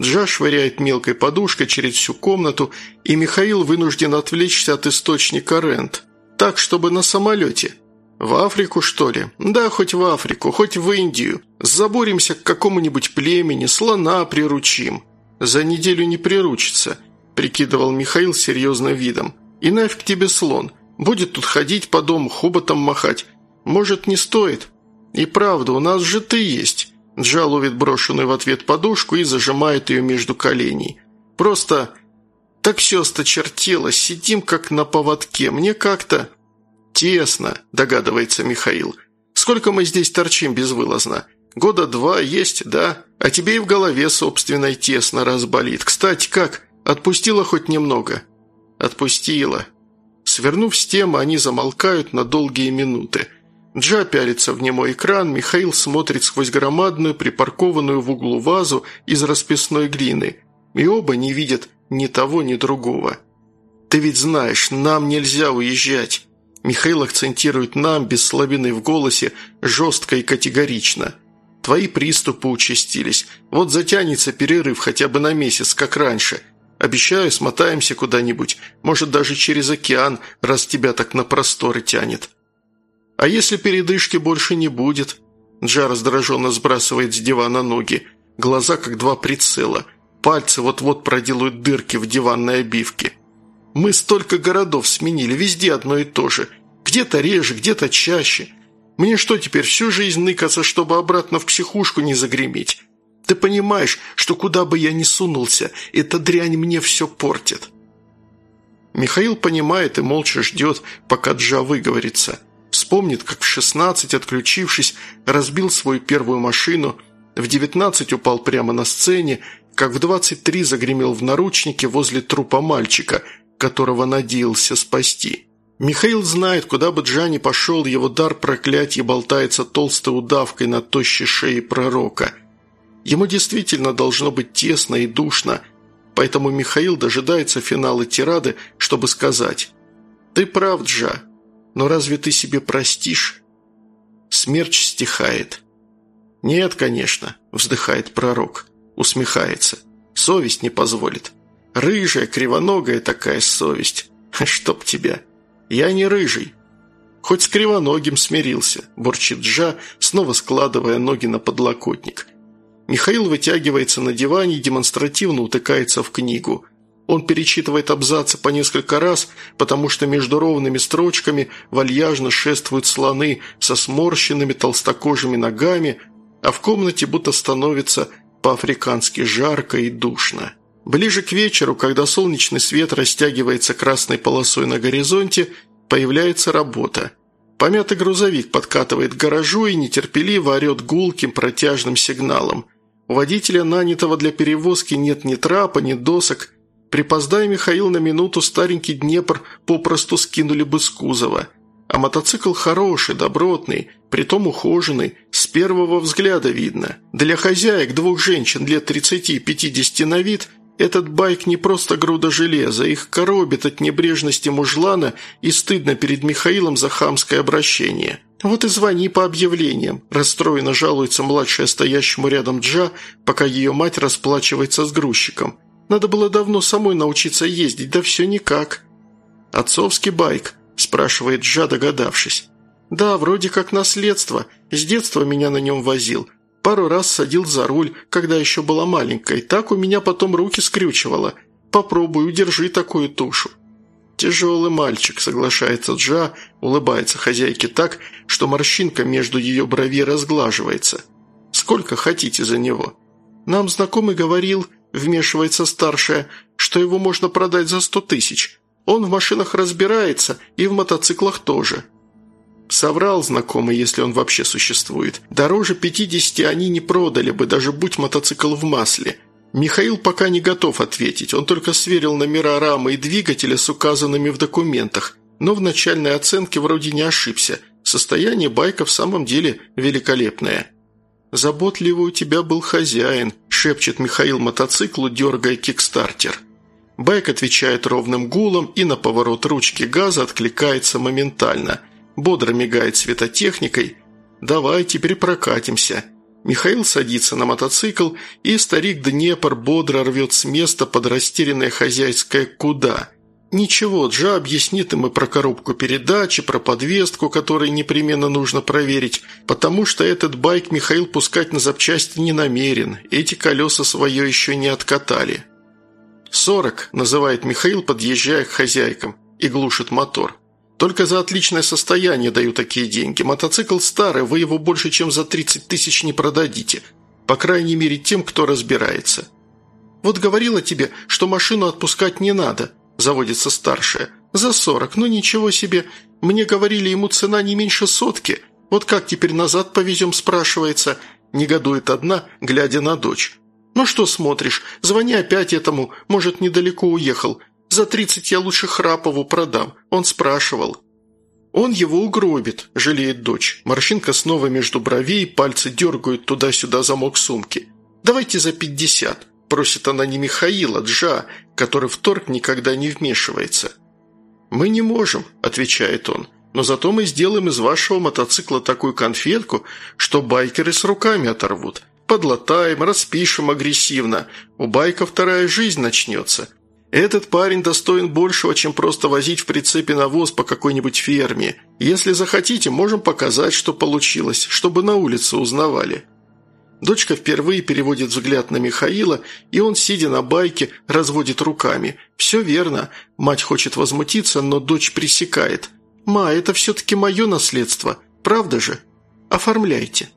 Джа швыряет мелкой подушкой через всю комнату, и Михаил вынужден отвлечься от источника рент. Так, чтобы на самолете. В Африку, что ли? Да, хоть в Африку, хоть в Индию. Заборимся к какому-нибудь племени, слона приручим. За неделю не приручится, прикидывал Михаил серьезным видом. И нафиг тебе слон. Будет тут ходить по дому, хоботом махать. Может, не стоит? «И правда, у нас же ты есть!» Джа ловит брошенную в ответ подушку и зажимает ее между коленей. «Просто так все осточертело, сидим как на поводке, мне как-то...» «Тесно», – догадывается Михаил. «Сколько мы здесь торчим безвылазно? Года два есть, да? А тебе и в голове собственной тесно разболит. Кстати, как? Отпустила хоть немного?» «Отпустила». Свернув с темы, они замолкают на долгие минуты – Джа пялится в немой экран, Михаил смотрит сквозь громадную, припаркованную в углу вазу из расписной глины. И оба не видят ни того, ни другого. «Ты ведь знаешь, нам нельзя уезжать!» Михаил акцентирует «нам» без слабины в голосе, жестко и категорично. «Твои приступы участились. Вот затянется перерыв хотя бы на месяц, как раньше. Обещаю, смотаемся куда-нибудь, может, даже через океан, раз тебя так на просторы тянет». «А если передышки больше не будет?» Джа раздраженно сбрасывает с дивана ноги. Глаза как два прицела. Пальцы вот-вот проделают дырки в диванной обивке. «Мы столько городов сменили, везде одно и то же. Где-то реже, где-то чаще. Мне что теперь, всю жизнь ныкаться, чтобы обратно в психушку не загреметь? Ты понимаешь, что куда бы я ни сунулся, эта дрянь мне все портит?» Михаил понимает и молча ждет, пока Джа выговорится – Вспомнит, как в 16, отключившись, разбил свою первую машину, в 19 упал прямо на сцене, как в 23 загремел в наручнике возле трупа мальчика, которого надеялся спасти. Михаил знает, куда бы Джани пошел, его дар проклятия болтается толстой удавкой на тощей шее пророка. Ему действительно должно быть тесно и душно, поэтому Михаил дожидается финала тирады, чтобы сказать «Ты прав, Джа, но разве ты себе простишь?» Смерч стихает. «Нет, конечно», – вздыхает пророк, усмехается. «Совесть не позволит. Рыжая, кривоногая такая совесть. Чтоб тебя!» «Я не рыжий». «Хоть с кривоногим смирился», – бурчит Джа, снова складывая ноги на подлокотник. Михаил вытягивается на диване и демонстративно утыкается в книгу. Он перечитывает абзацы по несколько раз, потому что между ровными строчками вальяжно шествуют слоны со сморщенными толстокожими ногами, а в комнате будто становится по-африкански жарко и душно. Ближе к вечеру, когда солнечный свет растягивается красной полосой на горизонте, появляется работа. Помятый грузовик подкатывает к гаражу и нетерпеливо орет гулким протяжным сигналом. У водителя, нанятого для перевозки, нет ни трапа, ни досок. Припоздай Михаил на минуту, старенький Днепр попросту скинули бы с кузова. А мотоцикл хороший, добротный, притом ухоженный, с первого взгляда видно. Для хозяек двух женщин лет 30-50 на вид – этот байк не просто груда железа, их коробит от небрежности мужлана и стыдно перед Михаилом за хамское обращение. Вот и звони по объявлениям. Расстроенно жалуется младшая стоящему рядом Джа, пока ее мать расплачивается с грузчиком. Надо было давно самой научиться ездить, да все никак. «Отцовский байк?» – спрашивает Джа, догадавшись. «Да, вроде как наследство. С детства меня на нем возил. Пару раз садил за руль, когда еще была маленькой. Так у меня потом руки скрючивало. Попробуй, удержи такую тушу». «Тяжелый мальчик», — соглашается Джа, улыбается хозяйке так, что морщинка между ее бровей разглаживается. «Сколько хотите за него?» «Нам знакомый говорил», — вмешивается старшая, «что его можно продать за сто тысяч. Он в машинах разбирается и в мотоциклах тоже». Соврал знакомый, если он вообще существует. Дороже 50 они не продали бы, даже будь мотоцикл в масле. Михаил пока не готов ответить, он только сверил номера рамы и двигателя с указанными в документах, но в начальной оценке вроде не ошибся. Состояние байка в самом деле великолепное. «Заботливый у тебя был хозяин», – шепчет Михаил мотоциклу, дергая кикстартер. Байк отвечает ровным гулом и на поворот ручки газа откликается моментально – бодро мигает светотехникой. «Давай, теперь прокатимся». Михаил садится на мотоцикл, и старик Днепр бодро рвет с места под растерянное хозяйское «куда». Ничего, Джа объяснит им и про коробку передачи, про подвеску, которую непременно нужно проверить, потому что этот байк Михаил пускать на запчасти не намерен, эти колеса свое еще не откатали. «Сорок», – называет Михаил, подъезжая к хозяйкам, и глушит мотор. Только за отличное состояние даю такие деньги. Мотоцикл старый, вы его больше, чем за 30 тысяч не продадите. По крайней мере, тем, кто разбирается. Вот говорила тебе, что машину отпускать не надо, заводится старшая. За 40, ну ничего себе. Мне говорили, ему цена не меньше сотки. Вот как теперь назад повезем, спрашивается. Негодует одна, глядя на дочь. «Ну что смотришь? Звони опять этому, может, недалеко уехал. За тридцать я лучше Храпову продам. Он спрашивал». «Он его угробит», – жалеет дочь. Морщинка снова между бровей, пальцы дергают туда-сюда замок сумки. «Давайте за пятьдесят», – просит она не Михаила, Джа, который в торг никогда не вмешивается. «Мы не можем», – отвечает он. «Но зато мы сделаем из вашего мотоцикла такую конфетку, что байкеры с руками оторвут. Подлатаем, распишем агрессивно. У байка вторая жизнь начнется. Этот парень достоин большего, чем просто возить в прицепе навоз по какой-нибудь ферме. Если захотите, можем показать, что получилось, чтобы на улице узнавали». Дочка впервые переводит взгляд на Михаила, и он, сидя на байке, разводит руками. «Все верно. Мать хочет возмутиться, но дочь пресекает. «Ма, это все-таки мое наследство. Правда же? Оформляйте».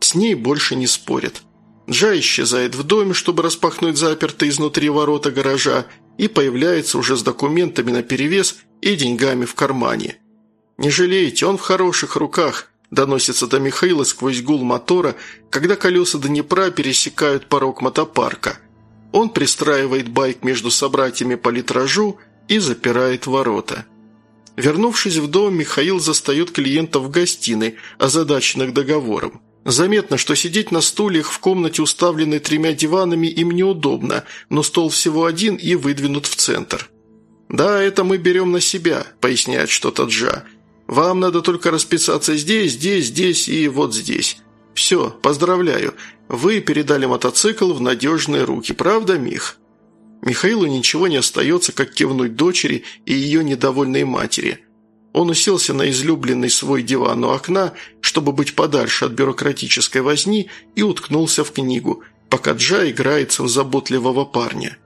С ней больше не спорят. Джа исчезает в доме, чтобы распахнуть запертые изнутри ворота гаража, и появляется уже с документами наперевес и деньгами в кармане. «Не жалейте, он в хороших руках», – доносится до Михаила сквозь гул мотора, когда колеса Днепра пересекают порог мотопарка. Он пристраивает байк между собратьями по литражу и запирает ворота. Вернувшись в дом, Михаил застает клиентов в гостиной, озадаченных договором. Заметно, что сидеть на стульях в комнате, уставленной тремя диванами, им неудобно, но стол всего один и выдвинут в центр. «Да, это мы берем на себя», – поясняет что-то Джа. «Вам надо только расписаться здесь, здесь, здесь и вот здесь. Все, поздравляю, вы передали мотоцикл в надежные руки, правда, Мих?» Михаилу ничего не остается, как кивнуть дочери и ее недовольной матери. Он уселся на излюбленный свой диван у окна, чтобы быть подальше от бюрократической возни, и уткнулся в книгу, пока Джа играется в заботливого парня.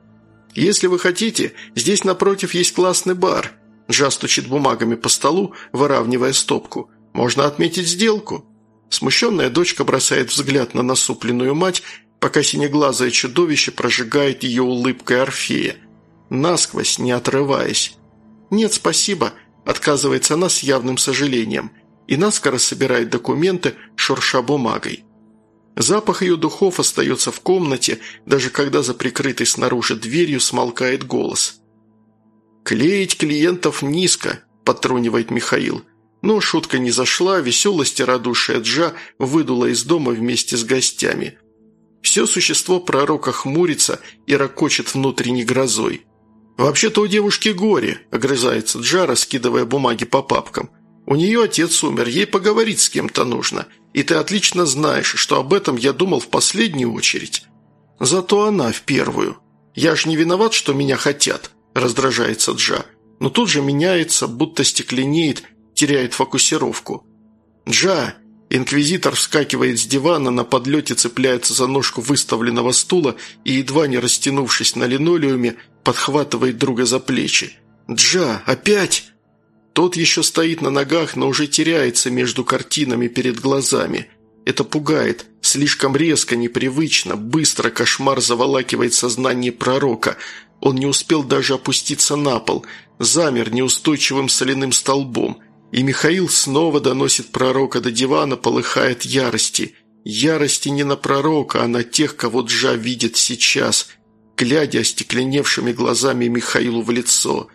«Если вы хотите, здесь напротив есть классный бар». Джа стучит бумагами по столу, выравнивая стопку. «Можно отметить сделку». Смущенная дочка бросает взгляд на насупленную мать, пока синеглазое чудовище прожигает ее улыбкой Орфея, насквозь не отрываясь. «Нет, спасибо», – отказывается она с явным сожалением, и наскоро собирает документы, шурша бумагой. Запах ее духов остается в комнате, даже когда за прикрытой снаружи дверью смолкает голос. «Клеить клиентов низко», – потрунивает Михаил. Но шутка не зашла, веселость и радушие Джа выдула из дома вместе с гостями. Все существо пророка хмурится и ракочет внутренней грозой. «Вообще-то у девушки горе», – огрызается Джа, раскидывая бумаги по папкам. «У нее отец умер, ей поговорить с кем-то нужно. И ты отлично знаешь, что об этом я думал в последнюю очередь. Зато она в первую. Я ж не виноват, что меня хотят», – раздражается Джа. Но тут же меняется, будто стекленеет теряет фокусировку. «Джа!» Инквизитор вскакивает с дивана, на подлете цепляется за ножку выставленного стула и, едва не растянувшись на линолеуме, подхватывает друга за плечи. «Джа! Опять?» Тот еще стоит на ногах, но уже теряется между картинами перед глазами. Это пугает. Слишком резко, непривычно, быстро кошмар заволакивает сознание пророка. Он не успел даже опуститься на пол. Замер неустойчивым соляным столбом – и Михаил снова доносит пророка до дивана, полыхает ярости. Ярости не на пророка, а на тех, кого Джа видит сейчас, глядя остекленевшими глазами Михаилу в лицо.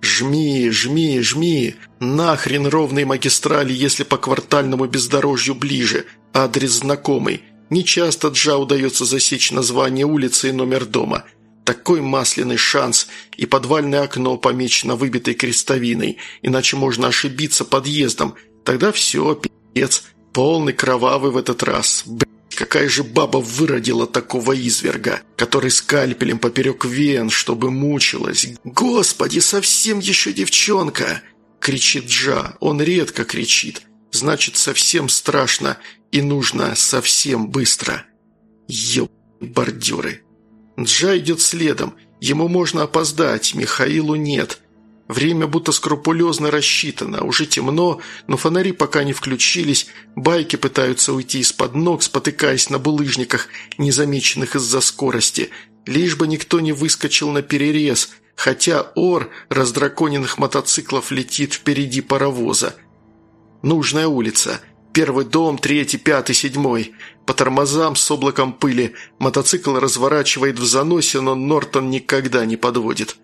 «Жми, жми, жми! Нахрен ровной магистрали, если по квартальному бездорожью ближе. Адрес знакомый. Нечасто Джа удается засечь название улицы и номер дома. Такой масляный шанс, и подвальное окно помечено выбитой крестовиной, иначе можно ошибиться подъездом. Тогда все, пи***ц, полный кровавый в этот раз. Блять, какая же баба выродила такого изверга, который скальпелем поперек вен, чтобы мучилась. Господи, совсем еще девчонка!» кричит Джа. Он редко кричит. Значит, совсем страшно и нужно совсем быстро. Ёб бордюры. Джа идет следом. Ему можно опоздать, Михаилу нет. Время будто скрупулезно рассчитано. Уже темно, но фонари пока не включились. Байки пытаются уйти из-под ног, спотыкаясь на булыжниках, незамеченных из-за скорости. Лишь бы никто не выскочил на перерез, хотя ор раздраконенных мотоциклов летит впереди паровоза. Нужная улица – Первый дом, третий, пятый, седьмой. По тормозам с облаком пыли. Мотоцикл разворачивает в заносе, но Нортон никогда не подводит.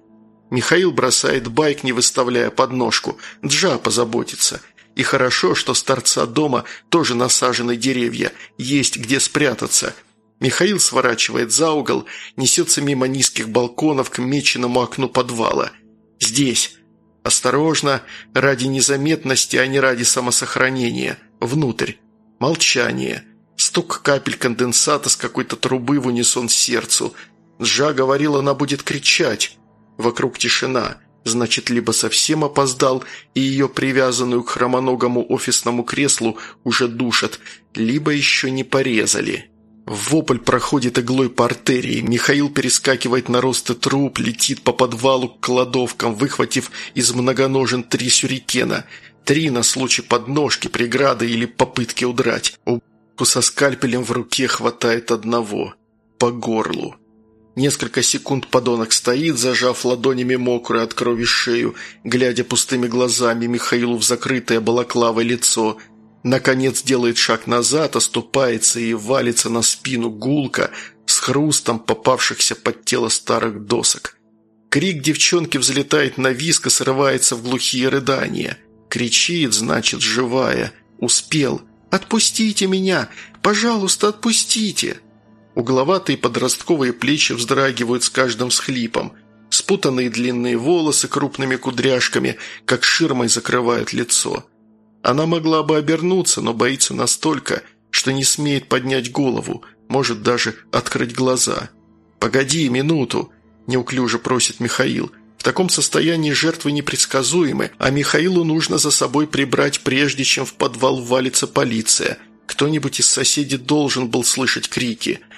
Михаил бросает байк, не выставляя подножку. Джа позаботится. И хорошо, что с торца дома тоже насажены деревья. Есть где спрятаться. Михаил сворачивает за угол, несется мимо низких балконов к меченому окну подвала. Здесь. Осторожно, ради незаметности, а не ради самосохранения – Внутрь. Молчание. Стук капель конденсата с какой-то трубы в унисон сердцу. Джа говорила, она будет кричать. Вокруг тишина. Значит, либо совсем опоздал, и ее привязанную к хромоногому офисному креслу уже душат, либо еще не порезали. Вопль проходит иглой по артерии. Михаил перескакивает на росты труп, летит по подвалу к кладовкам, выхватив из многоножен три сюрикена – Три на случай подножки, преграды или попытки удрать. У со скальпелем в руке хватает одного. По горлу. Несколько секунд подонок стоит, зажав ладонями мокрую от крови шею, глядя пустыми глазами Михаилу в закрытое балаклавой лицо. Наконец делает шаг назад, оступается и валится на спину гулка с хрустом попавшихся под тело старых досок. Крик девчонки взлетает на виск и срывается в глухие рыдания. Кричит, значит, живая. Успел. «Отпустите меня! Пожалуйста, отпустите!» Угловатые подростковые плечи вздрагивают с каждым всхлипом. Спутанные длинные волосы крупными кудряшками, как ширмой закрывают лицо. Она могла бы обернуться, но боится настолько, что не смеет поднять голову, может даже открыть глаза. «Погоди минуту», – неуклюже просит Михаил. В таком состоянии жертвы непредсказуемы, а Михаилу нужно за собой прибрать, прежде чем в подвал валится полиция. Кто-нибудь из соседей должен был слышать крики –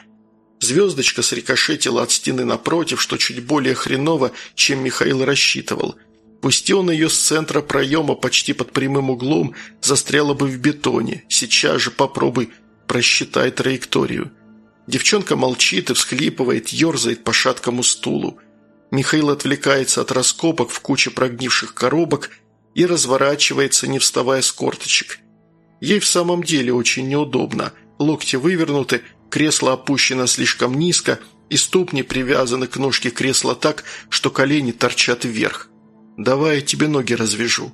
Звездочка срикошетила от стены напротив, что чуть более хреново, чем Михаил рассчитывал. Пусти он ее с центра проема почти под прямым углом, застряла бы в бетоне. Сейчас же попробуй просчитай траекторию. Девчонка молчит и всхлипывает, ерзает по шаткому стулу. Михаил отвлекается от раскопок в куче прогнивших коробок и разворачивается, не вставая с корточек. Ей в самом деле очень неудобно. Локти вывернуты, Кресло опущено слишком низко, и ступни привязаны к ножке кресла так, что колени торчат вверх. «Давай я тебе ноги развяжу».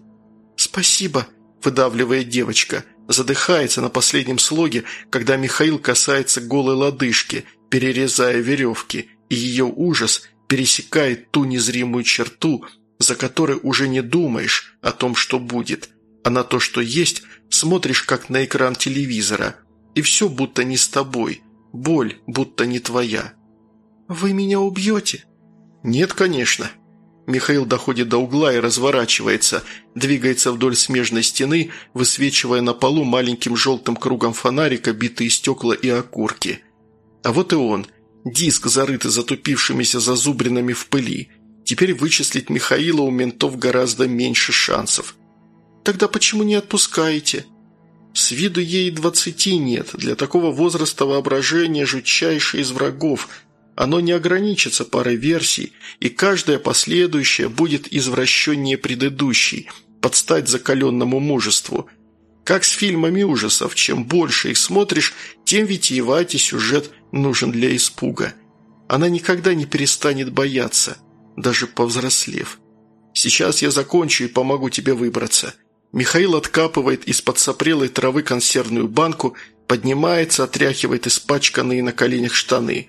«Спасибо», – выдавливает девочка. Задыхается на последнем слоге, когда Михаил касается голой лодыжки, перерезая веревки, и ее ужас пересекает ту незримую черту, за которой уже не думаешь о том, что будет, а на то, что есть, смотришь как на экран телевизора. И все будто не с тобой – Боль, будто не твоя. «Вы меня убьете?» «Нет, конечно». Михаил доходит до угла и разворачивается, двигается вдоль смежной стены, высвечивая на полу маленьким желтым кругом фонарика битые стекла и окурки. А вот и он. Диск, зарытый затупившимися зазубринами в пыли. Теперь вычислить Михаила у ментов гораздо меньше шансов. «Тогда почему не отпускаете?» С виду ей двадцати нет, для такого возраста воображение жутчайшее из врагов. Оно не ограничится парой версий, и каждая последующая будет извращеннее предыдущей, под стать закаленному мужеству. Как с фильмами ужасов, чем больше их смотришь, тем витиевать и сюжет нужен для испуга. Она никогда не перестанет бояться, даже повзрослев. Сейчас я закончу и помогу тебе выбраться. Михаил откапывает из-под сопрелой травы консервную банку, поднимается, отряхивает испачканные на коленях штаны.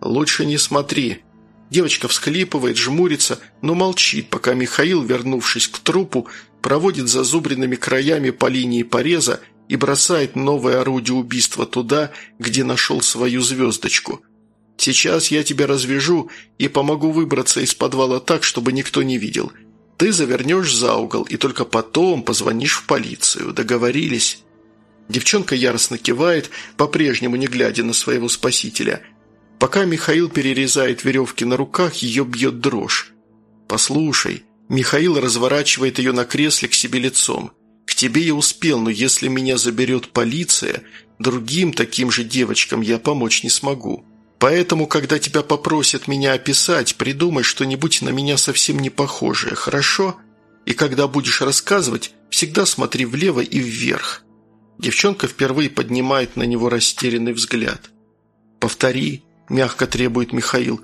«Лучше не смотри». Девочка всхлипывает, жмурится, но молчит, пока Михаил, вернувшись к трупу, проводит зазубренными краями по линии пореза и бросает новое орудие убийства туда, где нашел свою звездочку. «Сейчас я тебя развяжу и помогу выбраться из подвала так, чтобы никто не видел». Ты завернешь за угол и только потом позвонишь в полицию. Договорились?» Девчонка яростно кивает, по-прежнему не глядя на своего спасителя. Пока Михаил перерезает веревки на руках, ее бьет дрожь. «Послушай». Михаил разворачивает ее на кресле к себе лицом. «К тебе я успел, но если меня заберет полиция, другим таким же девочкам я помочь не смогу. Поэтому, когда тебя попросят меня описать, придумай что-нибудь на меня совсем не похожее, хорошо? И когда будешь рассказывать, всегда смотри влево и вверх». Девчонка впервые поднимает на него растерянный взгляд. «Повтори», – мягко требует Михаил.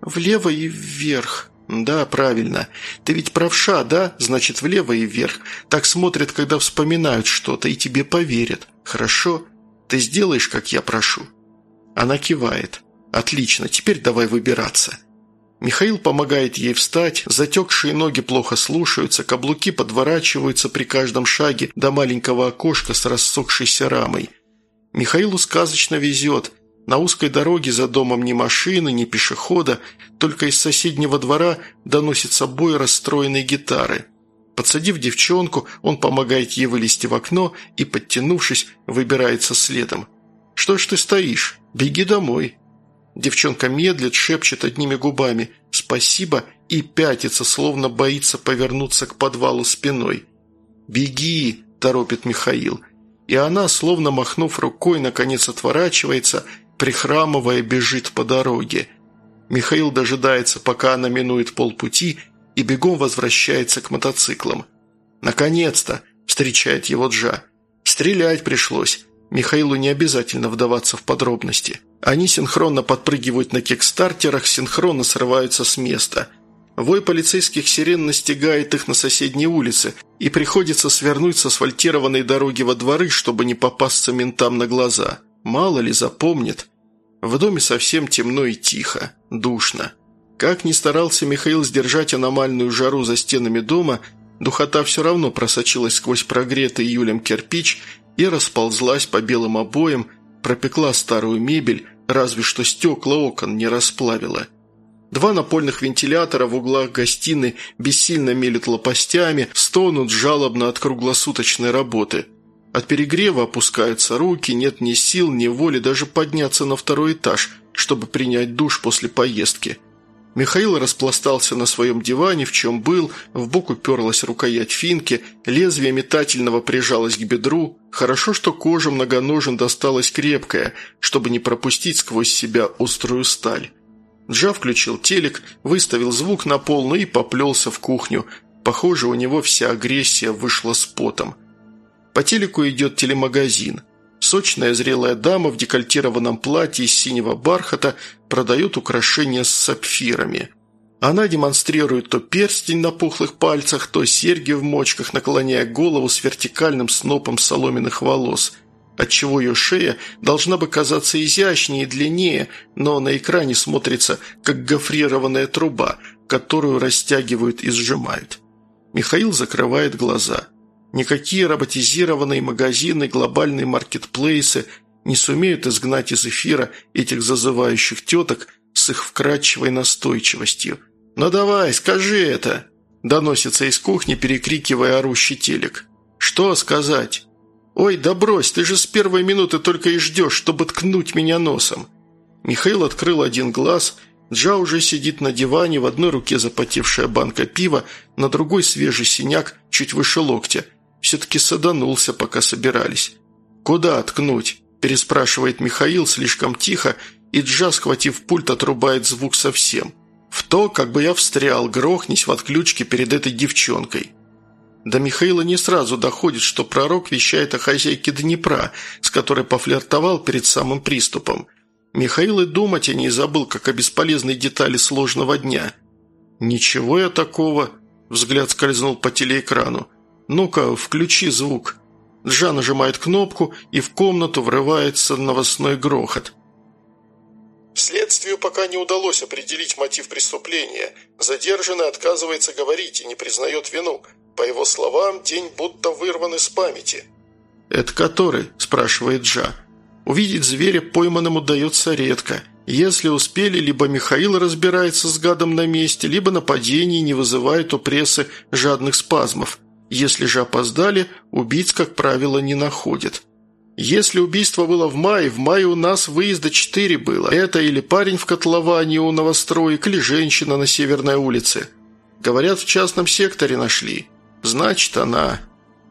«Влево и вверх». «Да, правильно. Ты ведь правша, да? Значит, влево и вверх. Так смотрят, когда вспоминают что-то, и тебе поверят. Хорошо? Ты сделаешь, как я прошу?» Она кивает. «Отлично, теперь давай выбираться». Михаил помогает ей встать, затекшие ноги плохо слушаются, каблуки подворачиваются при каждом шаге до маленького окошка с рассохшейся рамой. Михаилу сказочно везет. На узкой дороге за домом ни машины, ни пешехода, только из соседнего двора доносится бой расстроенной гитары. Подсадив девчонку, он помогает ей вылезти в окно и, подтянувшись, выбирается следом. «Что ж ты стоишь? Беги домой!» Девчонка медлит, шепчет одними губами «спасибо» и пятится, словно боится повернуться к подвалу спиной. «Беги!» – торопит Михаил. И она, словно махнув рукой, наконец отворачивается, прихрамывая, бежит по дороге. Михаил дожидается, пока она минует полпути, и бегом возвращается к мотоциклам. «Наконец-то!» – встречает его Джа. «Стрелять пришлось. Михаилу не обязательно вдаваться в подробности. Они синхронно подпрыгивают на кикстартерах, синхронно срываются с места. Вой полицейских сирен настигает их на соседней улице, и приходится свернуть с асфальтированной дороги во дворы, чтобы не попасться ментам на глаза. Мало ли запомнит. В доме совсем темно и тихо, душно. Как ни старался Михаил сдержать аномальную жару за стенами дома, духота все равно просочилась сквозь прогретый июлем кирпич и расползлась по белым обоям, пропекла старую мебель, разве что стекла окон не расплавила. Два напольных вентилятора в углах гостиной бессильно мелют лопастями, стонут жалобно от круглосуточной работы. От перегрева опускаются руки, нет ни сил, ни воли даже подняться на второй этаж, чтобы принять душ после поездки. Михаил распластался на своем диване, в чем был, в бок уперлась рукоять финки, лезвие метательного прижалось к бедру. Хорошо, что кожа многоножен досталась крепкая, чтобы не пропустить сквозь себя острую сталь. Джа включил телек, выставил звук на полную и поплелся в кухню. Похоже, у него вся агрессия вышла с потом. По телеку идет телемагазин. Сочная зрелая дама в декольтированном платье из синего бархата продает украшения с сапфирами. Она демонстрирует то перстень на пухлых пальцах, то серьги в мочках, наклоняя голову с вертикальным снопом соломенных волос – отчего ее шея должна бы казаться изящнее и длиннее, но на экране смотрится как гофрированная труба, которую растягивают и сжимают. Михаил закрывает глаза. Никакие роботизированные магазины, глобальные маркетплейсы не сумеют изгнать из эфира этих зазывающих теток с их вкрадчивой настойчивостью. «Ну давай, скажи это!» – доносится из кухни, перекрикивая орущий телек. «Что сказать?» «Ой, да брось, ты же с первой минуты только и ждешь, чтобы ткнуть меня носом». Михаил открыл один глаз. Джа уже сидит на диване, в одной руке запотевшая банка пива, на другой свежий синяк, чуть выше локтя. Все-таки саданулся, пока собирались. «Куда ткнуть?» – переспрашивает Михаил слишком тихо, и Джа, схватив пульт, отрубает звук совсем. В то, как бы я встрял, грохнись в отключке перед этой девчонкой. До Михаила не сразу доходит, что пророк вещает о хозяйке Днепра, с которой пофлиртовал перед самым приступом. Михаил и думать о ней забыл, как о бесполезной детали сложного дня. «Ничего я такого», – взгляд скользнул по телеэкрану. «Ну-ка, включи звук». Джа нажимает кнопку, и в комнату врывается новостной грохот. Следствию пока не удалось определить мотив преступления. Задержанный отказывается говорить и не признает вину. По его словам, день будто вырван из памяти. «Это который?» – спрашивает Джа. Увидеть зверя пойманному удается редко. Если успели, либо Михаил разбирается с гадом на месте, либо нападение не вызывает у прессы жадных спазмов. Если же опоздали, убийц, как правило, не находят. Если убийство было в мае, в мае у нас выезда четыре было. Это или парень в котловане у новостроек, или женщина на Северной улице. Говорят, в частном секторе нашли. Значит, она...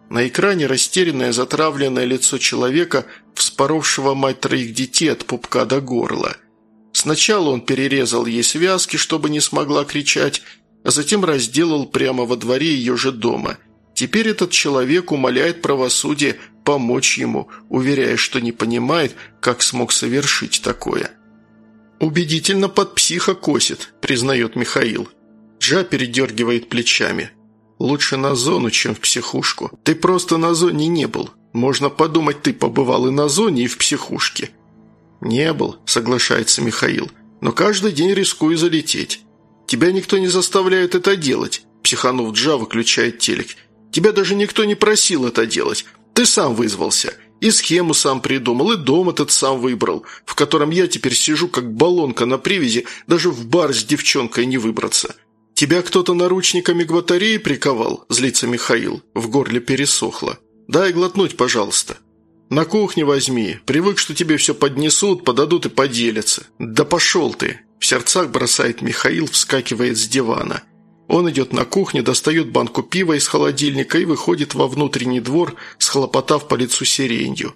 На экране растерянное, затравленное лицо человека, вспоровшего мать троих детей от пупка до горла. Сначала он перерезал ей связки, чтобы не смогла кричать, а затем разделал прямо во дворе ее же дома. Теперь этот человек умоляет правосудие помочь ему, уверяя, что не понимает, как смог совершить такое. «Убедительно под психа косит», – признает Михаил. Джа передергивает плечами. Лучше на зону, чем в психушку. Ты просто на зоне не был. Можно подумать, ты побывал и на зоне, и в психушке». «Не был», – соглашается Михаил. «Но каждый день рискую залететь. Тебя никто не заставляет это делать», – психанув Джа выключает телек. «Тебя даже никто не просил это делать. Ты сам вызвался. И схему сам придумал, и дом этот сам выбрал, в котором я теперь сижу как баллонка на привязи, даже в бар с девчонкой не выбраться. «Тебя кто-то наручниками к батарее приковал?» – злится Михаил. В горле пересохло. «Дай глотнуть, пожалуйста». «На кухне возьми. Привык, что тебе все поднесут, подадут и поделятся». «Да пошел ты!» – в сердцах бросает Михаил, вскакивает с дивана. Он идет на кухню, достает банку пива из холодильника и выходит во внутренний двор, схлопотав по лицу сиренью.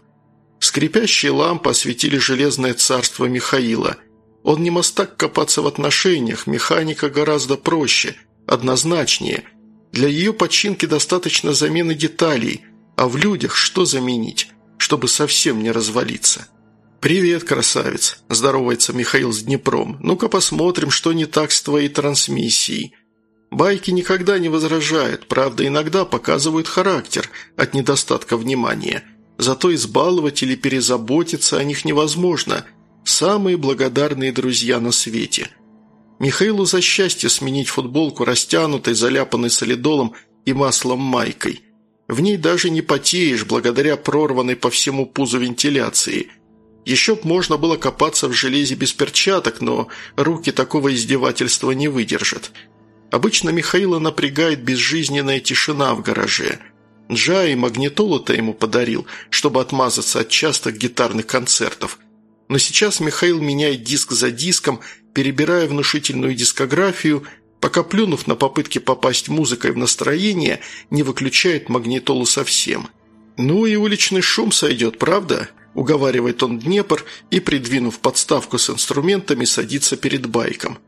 Скрипящие лампы осветили железное царство Михаила – Он не мастак копаться в отношениях, механика гораздо проще, однозначнее. Для ее починки достаточно замены деталей, а в людях что заменить, чтобы совсем не развалиться? «Привет, красавец!» – здоровается Михаил с Днепром. «Ну-ка посмотрим, что не так с твоей трансмиссией». Байки никогда не возражают, правда, иногда показывают характер от недостатка внимания. Зато избаловать или перезаботиться о них невозможно. Самые благодарные друзья на свете. Михаилу за счастье сменить футболку растянутой, заляпанной солидолом и маслом майкой. В ней даже не потеешь, благодаря прорванной по всему пузу вентиляции – еще б можно было копаться в железе без перчаток, но руки такого издевательства не выдержат. Обычно Михаила напрягает безжизненная тишина в гараже. Джа и магнитолу-то ему подарил, чтобы отмазаться от частых гитарных концертов. Но сейчас Михаил меняет диск за диском, перебирая внушительную дискографию, пока, плюнув на попытки попасть музыкой в настроение, не выключает магнитолу совсем. «Ну и уличный шум сойдет, правда?» Уговаривает он Днепр и, придвинув подставку с инструментами, садится перед байком.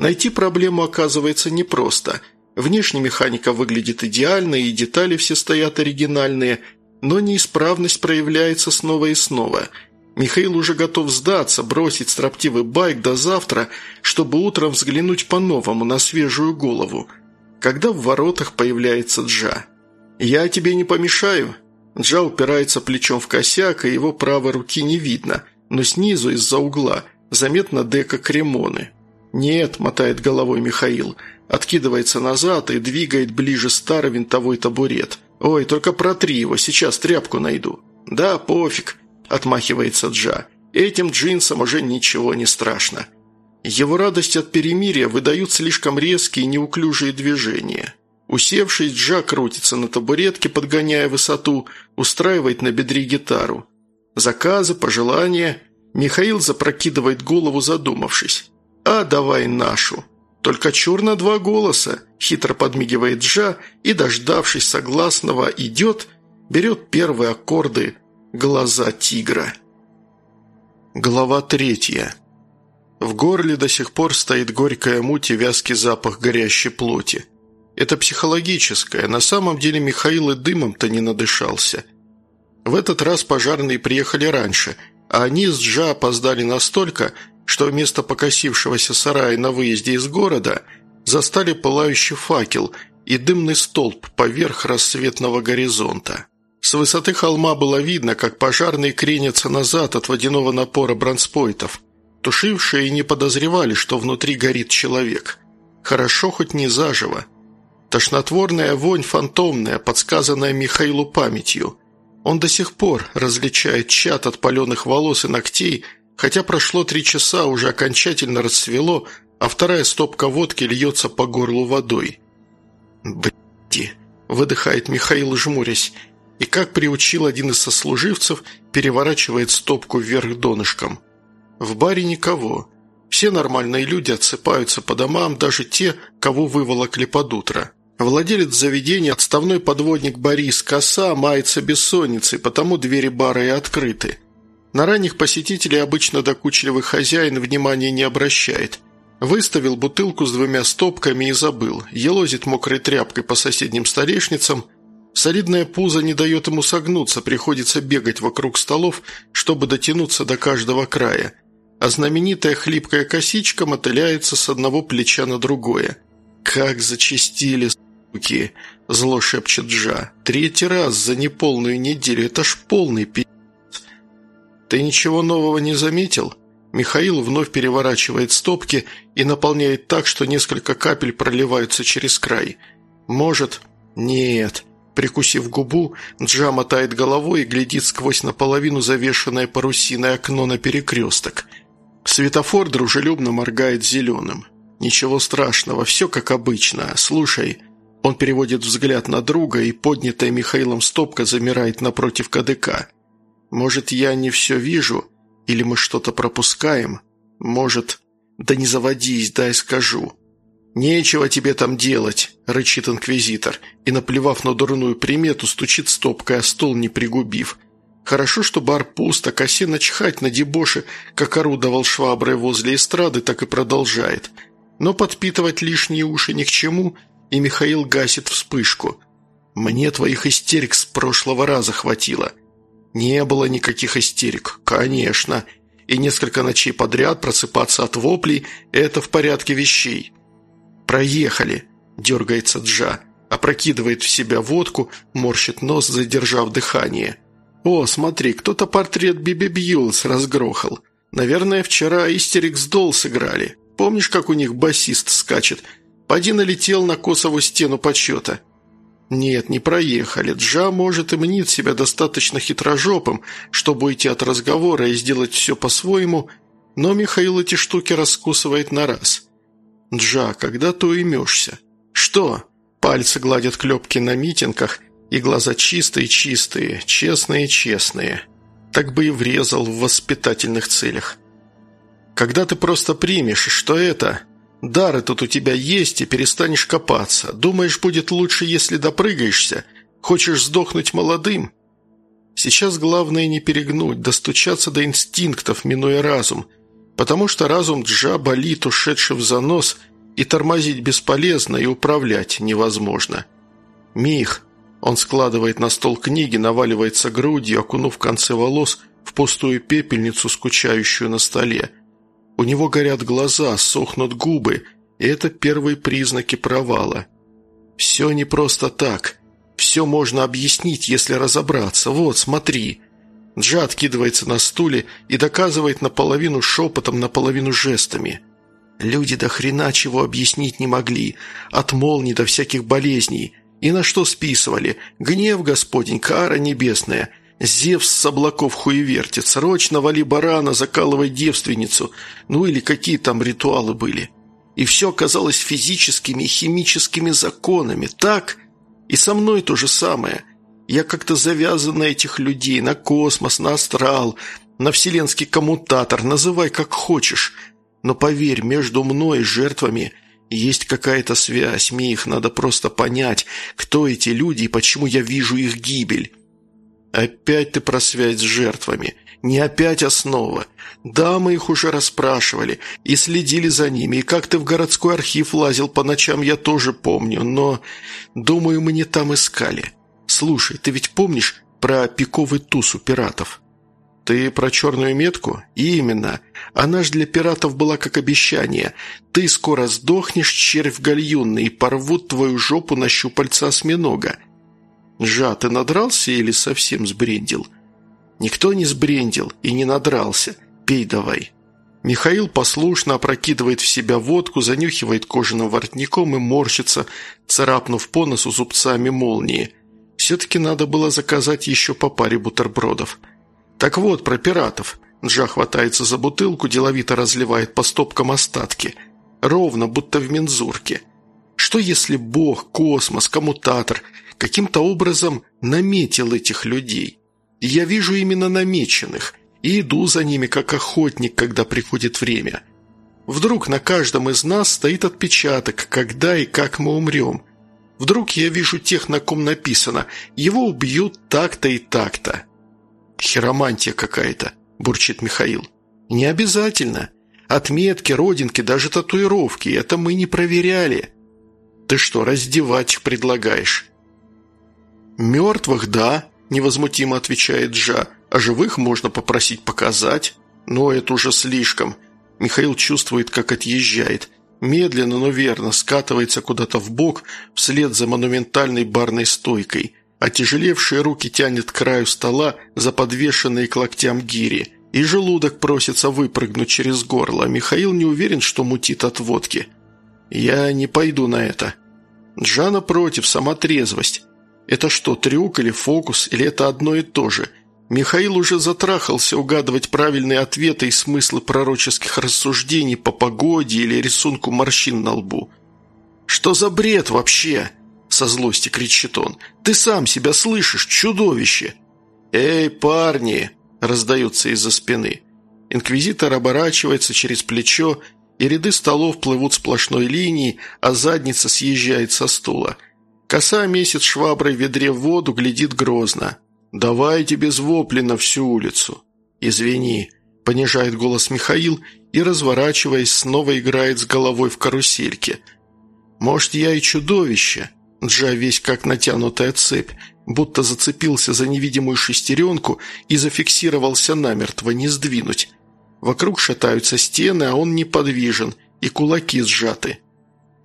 Найти проблему оказывается непросто. Внешне механика выглядит идеально, и детали все стоят оригинальные, но неисправность проявляется снова и снова. Михаил уже готов сдаться, бросить строптивый байк до завтра, чтобы утром взглянуть по-новому на свежую голову. Когда в воротах появляется Джа. «Я тебе не помешаю?» Джа упирается плечом в косяк, и его правой руки не видно, но снизу, из-за угла, заметно дека кремоны. «Нет», – мотает головой Михаил, откидывается назад и двигает ближе старый винтовой табурет. «Ой, только протри его, сейчас тряпку найду». «Да, пофиг», – отмахивается Джа. «Этим джинсам уже ничего не страшно». Его радость от перемирия выдают слишком резкие и неуклюжие движения. Усевшись, Джа крутится на табуретке, подгоняя высоту, устраивает на бедре гитару. Заказы, пожелания. Михаил запрокидывает голову, задумавшись. «А давай нашу». «Только чур на два голоса», – хитро подмигивает Джа и, дождавшись согласного, идет, берет первые аккорды «Глаза тигра». Глава третья. В горле до сих пор стоит горькая муть и вязкий запах горящей плоти. Это психологическое. На самом деле Михаил и дымом-то не надышался. В этот раз пожарные приехали раньше, а они с Джа опоздали настолько, что вместо покосившегося сарая на выезде из города застали пылающий факел и дымный столб поверх рассветного горизонта. С высоты холма было видно, как пожарные кренятся назад от водяного напора бронспойтов. Тушившие не подозревали, что внутри горит человек. Хорошо хоть не заживо. Тошнотворная вонь фантомная, подсказанная Михаилу памятью. Он до сих пор различает чат от паленых волос и ногтей, хотя прошло три часа, уже окончательно расцвело, а вторая стопка водки льется по горлу водой. «Б***ь!» – выдыхает Михаил, жмурясь, и, как приучил один из сослуживцев, переворачивает стопку вверх донышком. В баре никого. Все нормальные люди отсыпаются по домам, даже те, кого выволокли под утро. Владелец заведения, отставной подводник Борис Коса, мается бессонницей, потому двери бара и открыты. На ранних посетителей обычно докучливый хозяин внимания не обращает. Выставил бутылку с двумя стопками и забыл. Елозит мокрой тряпкой по соседним столешницам. Солидное пузо не дает ему согнуться, приходится бегать вокруг столов, чтобы дотянуться до каждого края. А знаменитая хлипкая косичка мотыляется с одного плеча на другое. Как зачистили, руки!» – зло шепчет Джа. «Третий раз за неполную неделю. Это ж полный пи***ц!» «Ты ничего нового не заметил?» Михаил вновь переворачивает стопки и наполняет так, что несколько капель проливаются через край. «Может?» «Нет». Прикусив губу, Джа мотает головой и глядит сквозь наполовину завешенное парусиной окно на перекресток. Светофор дружелюбно моргает зеленым. «Ничего страшного, все как обычно. Слушай, он переводит взгляд на друга, и поднятая Михаилом стопка замирает напротив КДК. «Может, я не все вижу? Или мы что-то пропускаем? Может...» «Да не заводись, дай скажу». «Нечего тебе там делать», – рычит инквизитор, и, наплевав на дурную примету, стучит стопкой о стол, не пригубив. Хорошо, что бар пуст, а косе начхать на дебоши, как орудовал шваброй возле эстрады, так и продолжает. Но подпитывать лишние уши ни к чему, и Михаил гасит вспышку. «Мне твоих истерик с прошлого раза хватило». «Не было никаких истерик, конечно. И несколько ночей подряд просыпаться от воплей – это в порядке вещей». «Проехали», – дергается Джа, опрокидывает в себя водку, морщит нос, задержав дыхание – «О, смотри, кто-то портрет Биби Бьюлс разгрохал. Наверное, вчера Истерикс Долл сыграли. Помнишь, как у них басист скачет? Поди налетел на косовую стену почета». «Нет, не проехали. Джа, может, и мнит себя достаточно хитрожопым, чтобы уйти от разговора и сделать все по-своему, но Михаил эти штуки раскусывает на раз. Джа, когда ты уймешься?» «Что?» Пальцы гладят клепки на митингах – и глаза чистые-чистые, честные-честные. Так бы и врезал в воспитательных целях. Когда ты просто примешь, что это... Дар этот у тебя есть, и перестанешь копаться. Думаешь, будет лучше, если допрыгаешься? Хочешь сдохнуть молодым? Сейчас главное не перегнуть, достучаться до инстинктов, минуя разум. Потому что разум Джа болит, ушедший в занос, и тормозить бесполезно, и управлять невозможно. Мих, он складывает на стол книги, наваливается грудью, окунув концы волос в пустую пепельницу, скучающую на столе. У него горят глаза, сохнут губы, и это первые признаки провала. Все не просто так. Все можно объяснить, если разобраться. Вот, смотри. Джа откидывается на стуле и доказывает наполовину шепотом, наполовину жестами. Люди до хрена чего объяснить не могли. От молний до всяких болезней. И на что списывали? Гнев Господень, кара небесная. Зевс с облаков хуевертит, срочно вали барана, закалывай девственницу. Ну или какие там ритуалы были. И все оказалось физическими и химическими законами, так? И со мной то же самое. Я как-то завязан на этих людей, на космос, на астрал, на вселенский коммутатор, называй как хочешь. Но поверь, между мной и жертвами – есть какая-то связь, Мих, надо просто понять, кто эти люди и почему я вижу их гибель. Опять ты про связь с жертвами. Не опять основа. Да, мы их уже расспрашивали и следили за ними, и как ты в городской архив лазил по ночам, я тоже помню, но, думаю, мы не там искали. Слушай, ты ведь помнишь про пиковый туз у пиратов?» «Ты про черную метку?» «Именно. Она ж для пиратов была как обещание. Ты скоро сдохнешь, червь гальюнный, и порвут твою жопу на щупальца осьминога». «Жа, ты надрался или совсем сбрендил?» «Никто не сбрендил и не надрался. Пей давай». Михаил послушно опрокидывает в себя водку, занюхивает кожаным воротником и морщится, царапнув по носу зубцами молнии. Все-таки надо было заказать еще по паре бутербродов. «Так вот, про пиратов». Джа хватается за бутылку, деловито разливает по стопкам остатки. Ровно, будто в мензурке. Что если Бог, космос, коммутатор каким-то образом наметил этих людей? Я вижу именно намеченных и иду за ними, как охотник, когда приходит время. Вдруг на каждом из нас стоит отпечаток, когда и как мы умрем. Вдруг я вижу тех, на ком написано «его убьют так-то и так-то». «Хиромантия какая-то», – бурчит Михаил. «Не обязательно. Отметки, родинки, даже татуировки – это мы не проверяли. Ты что, раздевать их предлагаешь?» «Мертвых, да», – невозмутимо отвечает Джа. «А живых можно попросить показать». «Но это уже слишком». Михаил чувствует, как отъезжает. Медленно, но верно скатывается куда-то в бок вслед за монументальной барной стойкой – Отяжелевшие руки тянет к краю стола за подвешенные к локтям гири. И желудок просится выпрыгнуть через горло. Михаил не уверен, что мутит от водки. «Я не пойду на это». Джана против, сама трезвость. Это что, трюк или фокус, или это одно и то же? Михаил уже затрахался угадывать правильные ответы и смыслы пророческих рассуждений по погоде или рисунку морщин на лбу. «Что за бред вообще?» со злости кричит он. «Ты сам себя слышишь, чудовище!» «Эй, парни!» – раздаются из-за спины. Инквизитор оборачивается через плечо, и ряды столов плывут сплошной линией, а задница съезжает со стула. Коса месяц шваброй в ведре в воду, глядит грозно. «Давайте без вопли на всю улицу». «Извини», – понижает голос Михаил и, разворачиваясь, снова играет с головой в карусельке. «Может, я и чудовище?» Джа весь как натянутая цепь, будто зацепился за невидимую шестеренку и зафиксировался намертво, не сдвинуть. Вокруг шатаются стены, а он неподвижен, и кулаки сжаты.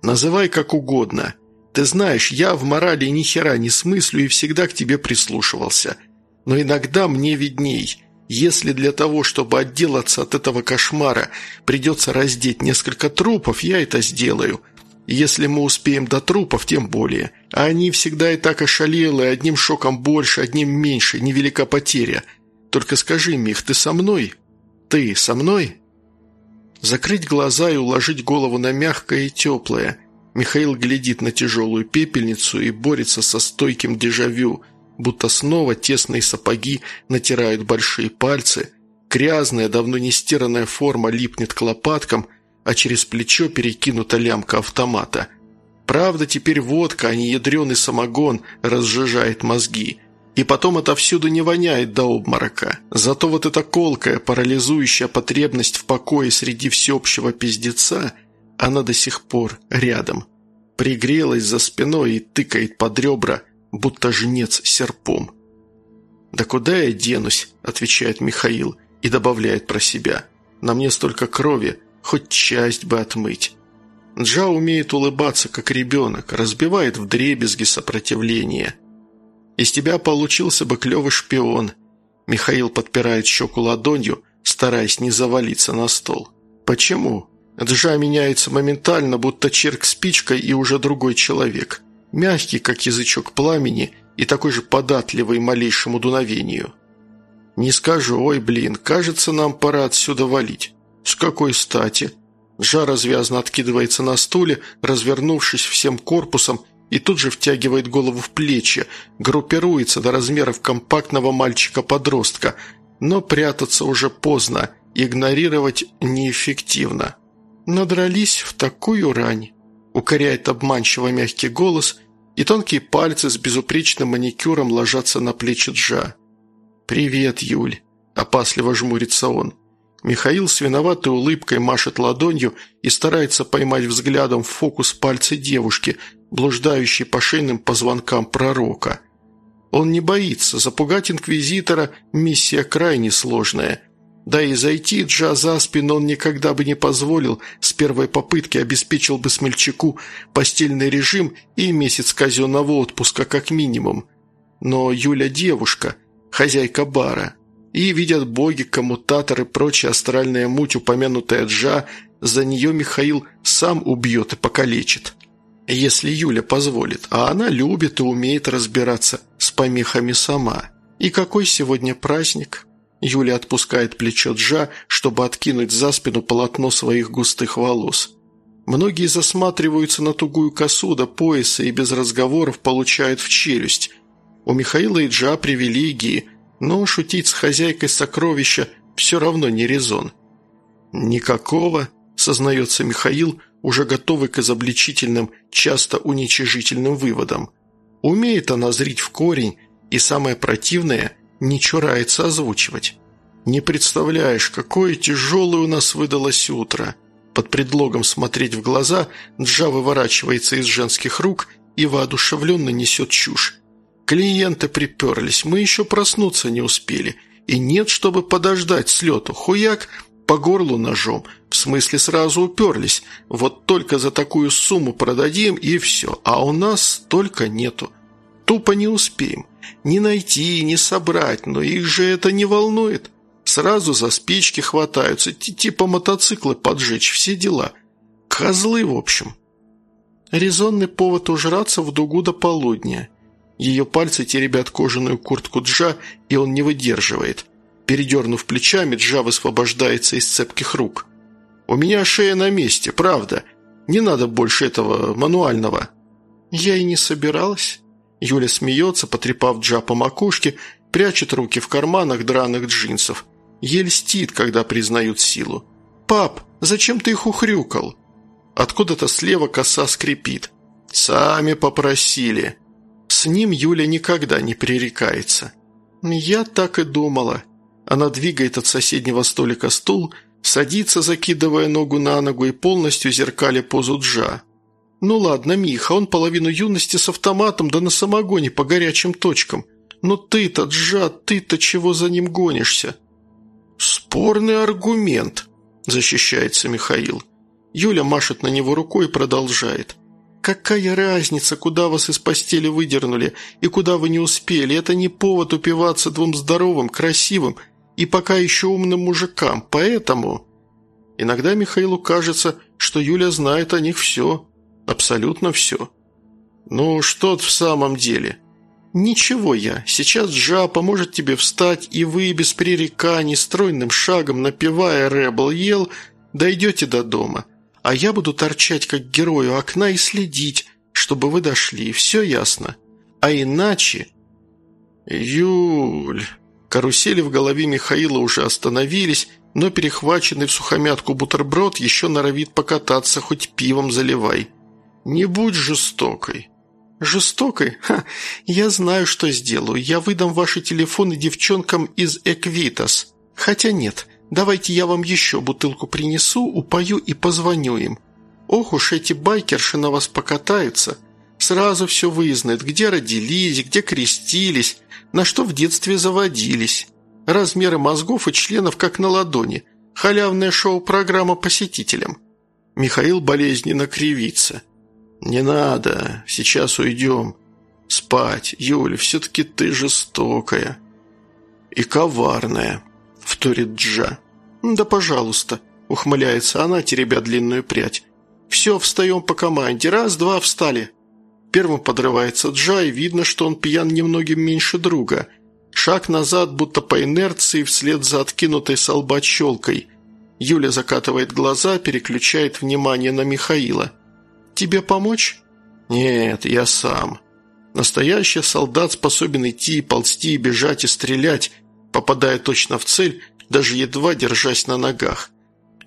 Называй как угодно. Ты знаешь, я в морали ни хера не смыслю и всегда к тебе прислушивался. Но иногда мне видней. Если для того, чтобы отделаться от этого кошмара, придется раздеть несколько трупов, я это сделаю. Если мы успеем до трупов, тем более. А они всегда и так ошалелы, одним шоком больше, одним меньше, невелика потеря. Только скажи, Мих, ты со мной?» «Ты со мной?» Закрыть глаза и уложить голову на мягкое и теплое. Михаил глядит на тяжелую пепельницу и борется со стойким дежавю, будто снова тесные сапоги натирают большие пальцы, грязная, давно не стиранная форма липнет к лопаткам, а через плечо перекинута лямка автомата. Правда, теперь водка, а не ядреный самогон разжижает мозги – и потом отовсюду не воняет до обморока. Зато вот эта колкая, парализующая потребность в покое среди всеобщего пиздеца, она до сих пор рядом. Пригрелась за спиной и тыкает под ребра, будто жнец серпом. «Да куда я денусь?» – отвечает Михаил и добавляет про себя. «На мне столько крови, хоть часть бы отмыть». Джа умеет улыбаться, как ребенок, разбивает в дребезги сопротивление – из тебя получился бы клевый шпион». Михаил подпирает щеку ладонью, стараясь не завалиться на стол. «Почему?» Джа меняется моментально, будто черк спичкой и уже другой человек. Мягкий, как язычок пламени, и такой же податливый малейшему дуновению. «Не скажу, ой, блин, кажется, нам пора отсюда валить». «С какой стати?» Джа развязно откидывается на стуле, развернувшись всем корпусом и тут же втягивает голову в плечи, группируется до размеров компактного мальчика-подростка, но прятаться уже поздно, игнорировать неэффективно. «Надрались в такую рань», – укоряет обманчиво мягкий голос, и тонкие пальцы с безупречным маникюром ложатся на плечи Джа. «Привет, Юль», – опасливо жмурится он. Михаил с виноватой улыбкой машет ладонью и старается поймать взглядом в фокус пальцы девушки, блуждающей по шейным позвонкам пророка. Он не боится, запугать инквизитора – миссия крайне сложная. Да и зайти Джа за спину он никогда бы не позволил, с первой попытки обеспечил бы смельчаку постельный режим и месяц казенного отпуска как минимум. Но Юля девушка, хозяйка бара – и, видят боги, коммутатор и прочая астральная муть, упомянутая Джа, за нее Михаил сам убьет и покалечит. Если Юля позволит, а она любит и умеет разбираться с помехами сама. И какой сегодня праздник? Юля отпускает плечо Джа, чтобы откинуть за спину полотно своих густых волос. Многие засматриваются на тугую косу до пояса и без разговоров получают в челюсть. У Михаила и Джа привилегии – но шутить с хозяйкой сокровища все равно не резон. «Никакого», – сознается Михаил, уже готовый к изобличительным, часто уничижительным выводам. Умеет она зрить в корень, и самое противное – не чурается озвучивать. «Не представляешь, какое тяжелое у нас выдалось утро!» Под предлогом смотреть в глаза Джа выворачивается из женских рук и воодушевленно несет чушь. Клиенты приперлись, мы еще проснуться не успели. И нет, чтобы подождать слету. Хуяк по горлу ножом. В смысле сразу уперлись. Вот только за такую сумму продадим и все. А у нас только нету. Тупо не успеем. Не найти, не собрать, но их же это не волнует. Сразу за спички хватаются, типа мотоциклы поджечь, все дела. Козлы, в общем. Резонный повод ужраться в дугу до полудня. Ее пальцы теребят кожаную куртку Джа, и он не выдерживает. Передернув плечами, Джа высвобождается из цепких рук. «У меня шея на месте, правда. Не надо больше этого мануального». «Я и не собиралась». Юля смеется, потрепав Джа по макушке, прячет руки в карманах драных джинсов. Ей льстит, когда признают силу. «Пап, зачем ты их ухрюкал?» Откуда-то слева коса скрипит. «Сами попросили». С ним Юля никогда не пререкается. «Я так и думала». Она двигает от соседнего столика стул, садится, закидывая ногу на ногу и полностью зеркали позу Джа. «Ну ладно, Миха, он половину юности с автоматом, да на самогоне по горячим точкам. Но ты-то, Джа, ты-то чего за ним гонишься?» «Спорный аргумент», – защищается Михаил. Юля машет на него рукой и продолжает. «Какая разница, куда вас из постели выдернули и куда вы не успели? Это не повод упиваться двум здоровым, красивым и пока еще умным мужикам, поэтому...» Иногда Михаилу кажется, что Юля знает о них все, абсолютно все. «Ну, что в самом деле?» «Ничего я. Сейчас Джа поможет тебе встать, и вы без пререканий, стройным шагом, напевая «Рэбл ел», дойдете до дома. А я буду торчать, как герой у окна, и следить, чтобы вы дошли. Все ясно. А иначе...» «Юль...» Карусели в голове Михаила уже остановились, но перехваченный в сухомятку бутерброд еще норовит покататься, хоть пивом заливай. «Не будь жестокой». «Жестокой? Ха, я знаю, что сделаю. Я выдам ваши телефоны девчонкам из Эквитас. Хотя нет, давайте я вам еще бутылку принесу, упою и позвоню им. Ох уж эти байкерши на вас покатаются. Сразу все выяснят, где родились, где крестились, на что в детстве заводились. Размеры мозгов и членов как на ладони. Халявная шоу-программа посетителям». Михаил болезненно кривится. «Не надо, сейчас уйдем. Спать, Юля, все-таки ты жестокая». «И коварная», — вторит Джа. «Да пожалуйста», — ухмыляется она, теребя длинную прядь. «Все, встаем по команде. Раз, два, встали». Первым подрывается Джа, и видно, что он пьян немногим меньше друга. Шаг назад, будто по инерции, вслед за откинутой со. Юля закатывает глаза, переключает внимание на Михаила. «Тебе помочь?» «Нет, я сам. Настоящий солдат способен идти, ползти, бежать и стрелять, попадая точно в цель, даже едва держась на ногах.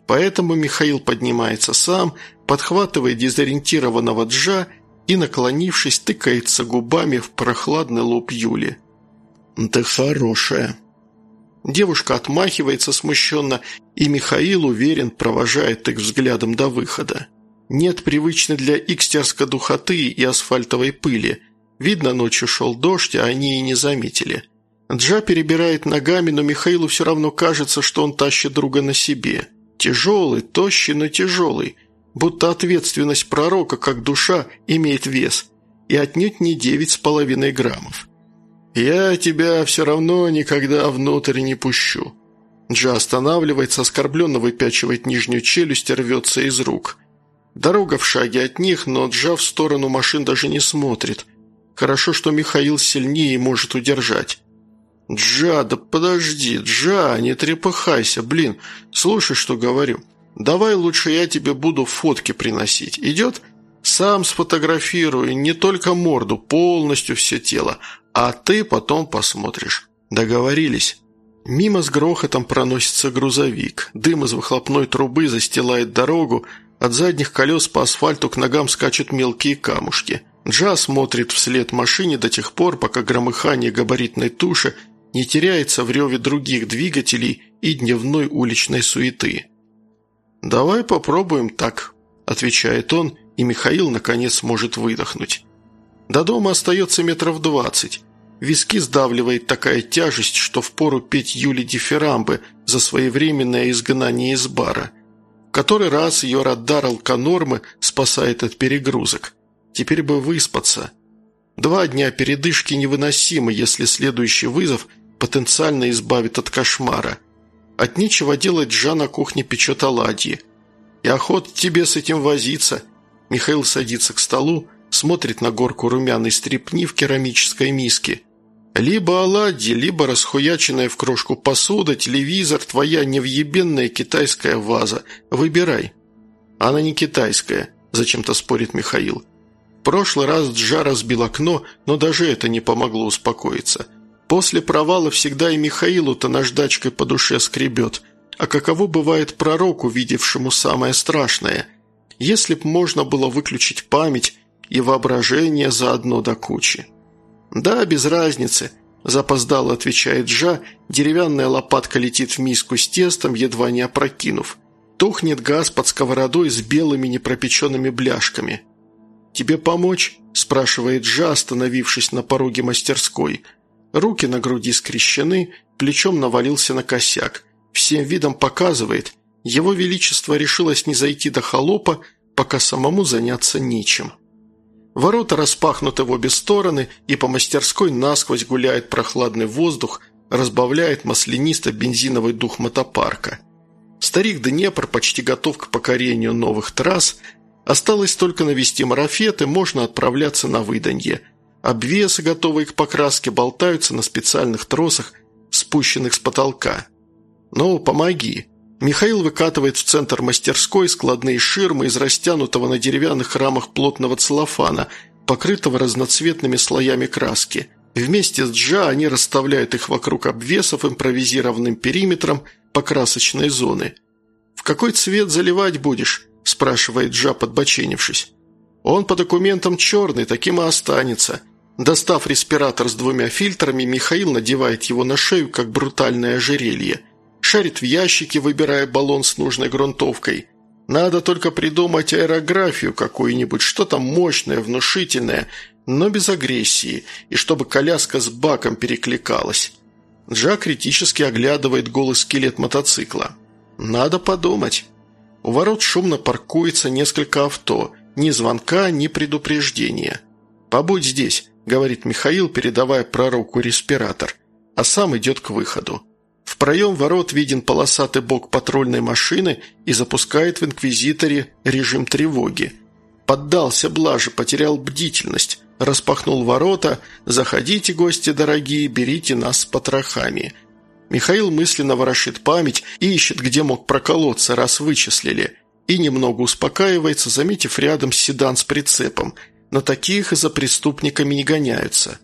Поэтому Михаил поднимается сам, подхватывает дезориентированного Джа и, наклонившись, тыкается губами в прохладный лоб Юли. «Ты хорошая». Девушка отмахивается смущенно, и Михаил, уверен, провожает их взглядом до выхода. Нет привычной для Икстерска духоты и асфальтовой пыли. Видно, ночью шел дождь, а они и не заметили. Джа перебирает ногами, но Михаилу все равно кажется, что он тащит друга на себе. Тяжелый, тощий, но тяжелый. Будто ответственность пророка, как душа, имеет вес. И отнюдь не девять с половиной граммов. «Я тебя все равно никогда внутрь не пущу». Джа останавливается, оскорбленно выпячивает нижнюю челюсть и рвется из рук – Дорога в шаге от них, но Джа в сторону машин даже не смотрит. Хорошо, что Михаил сильнее и может удержать. «Джа, да подожди, Джа, не трепыхайся, блин, слушай, что говорю. Давай лучше я тебе буду фотки приносить. Идет? Сам сфотографирую, не только морду, полностью все тело, а ты потом посмотришь. Договорились?» Мимо с грохотом проносится грузовик. Дым из выхлопной трубы застилает дорогу, от задних колес по асфальту к ногам скачут мелкие камушки. Джа смотрит вслед машине до тех пор, пока громыхание габаритной туши не теряется в реве других двигателей и дневной уличной суеты. «Давай попробуем так», – отвечает он, и Михаил, наконец, может выдохнуть. До дома остается метров двадцать. Виски сдавливает такая тяжесть, что впору петь Юли дифирамбы за своевременное изгнание из бара – который раз ее радар алканормы спасает от перегрузок. Теперь бы выспаться. Два дня передышки невыносимы, если следующий вызов потенциально избавит от кошмара. От нечего делать Джа на кухне печет оладьи. И охот тебе с этим возиться. Михаил садится к столу, смотрит на горку румяной стрепни в керамической миске – либо оладьи, либо расхуяченная в крошку посуда, телевизор, твоя невъебенная китайская ваза. Выбирай». «Она не китайская», – зачем-то спорит Михаил. В прошлый раз Джа разбил окно, но даже это не помогло успокоиться. После провала всегда и Михаилу-то наждачкой по душе скребет. А каково бывает пророку, видевшему самое страшное? Если б можно было выключить память и воображение заодно до кучи. «Да, без разницы. Запоздало, отвечает Жа, деревянная лопатка летит в миску с тестом, едва не опрокинув. Тухнет газ под сковородой с белыми непропеченными бляшками. «Тебе помочь?» – спрашивает Жа, остановившись на пороге мастерской. Руки на груди скрещены, плечом навалился на косяк. Всем видом показывает, его величество решилось не зайти до холопа, пока самому заняться нечем. Ворота распахнуты в обе стороны, и по мастерской насквозь гуляет прохладный воздух, разбавляет маслянисто бензиновый дух мотопарка. Старик Днепр почти готов к покорению новых трасс, осталось только навести марафет, и можно отправляться на выданье. Обвесы, готовые к покраске, болтаются на специальных тросах, спущенных с потолка. «Ну, помоги», Михаил выкатывает в центр мастерской складные ширмы из растянутого на деревянных рамах плотного целлофана, покрытого разноцветными слоями краски. Вместе с Джа они расставляют их вокруг обвесов импровизированным периметром покрасочной зоны. «В какой цвет заливать будешь?» – спрашивает Джа, подбоченившись. «Он по документам черный, таким и останется». Достав респиратор с двумя фильтрами, Михаил надевает его на шею, как брутальное ожерелье – шарит в ящике, выбирая баллон с нужной грунтовкой. Надо только придумать аэрографию какую-нибудь, что-то мощное, внушительное, но без агрессии, и чтобы коляска с баком перекликалась. Джа критически оглядывает голый скелет мотоцикла. «Надо подумать». У ворот шумно паркуется несколько авто. Ни звонка, ни предупреждения. «Побудь здесь», — говорит Михаил, передавая пророку респиратор, а сам идет к выходу. Проем ворот виден полосатый бок патрульной машины и запускает в инквизиторе режим тревоги. Поддался блаже, потерял бдительность, распахнул ворота «Заходите, гости дорогие, берите нас с потрохами». Михаил мысленно ворошит память и ищет, где мог проколоться, раз вычислили, и немного успокаивается, заметив рядом седан с прицепом. На таких за преступниками не гоняются.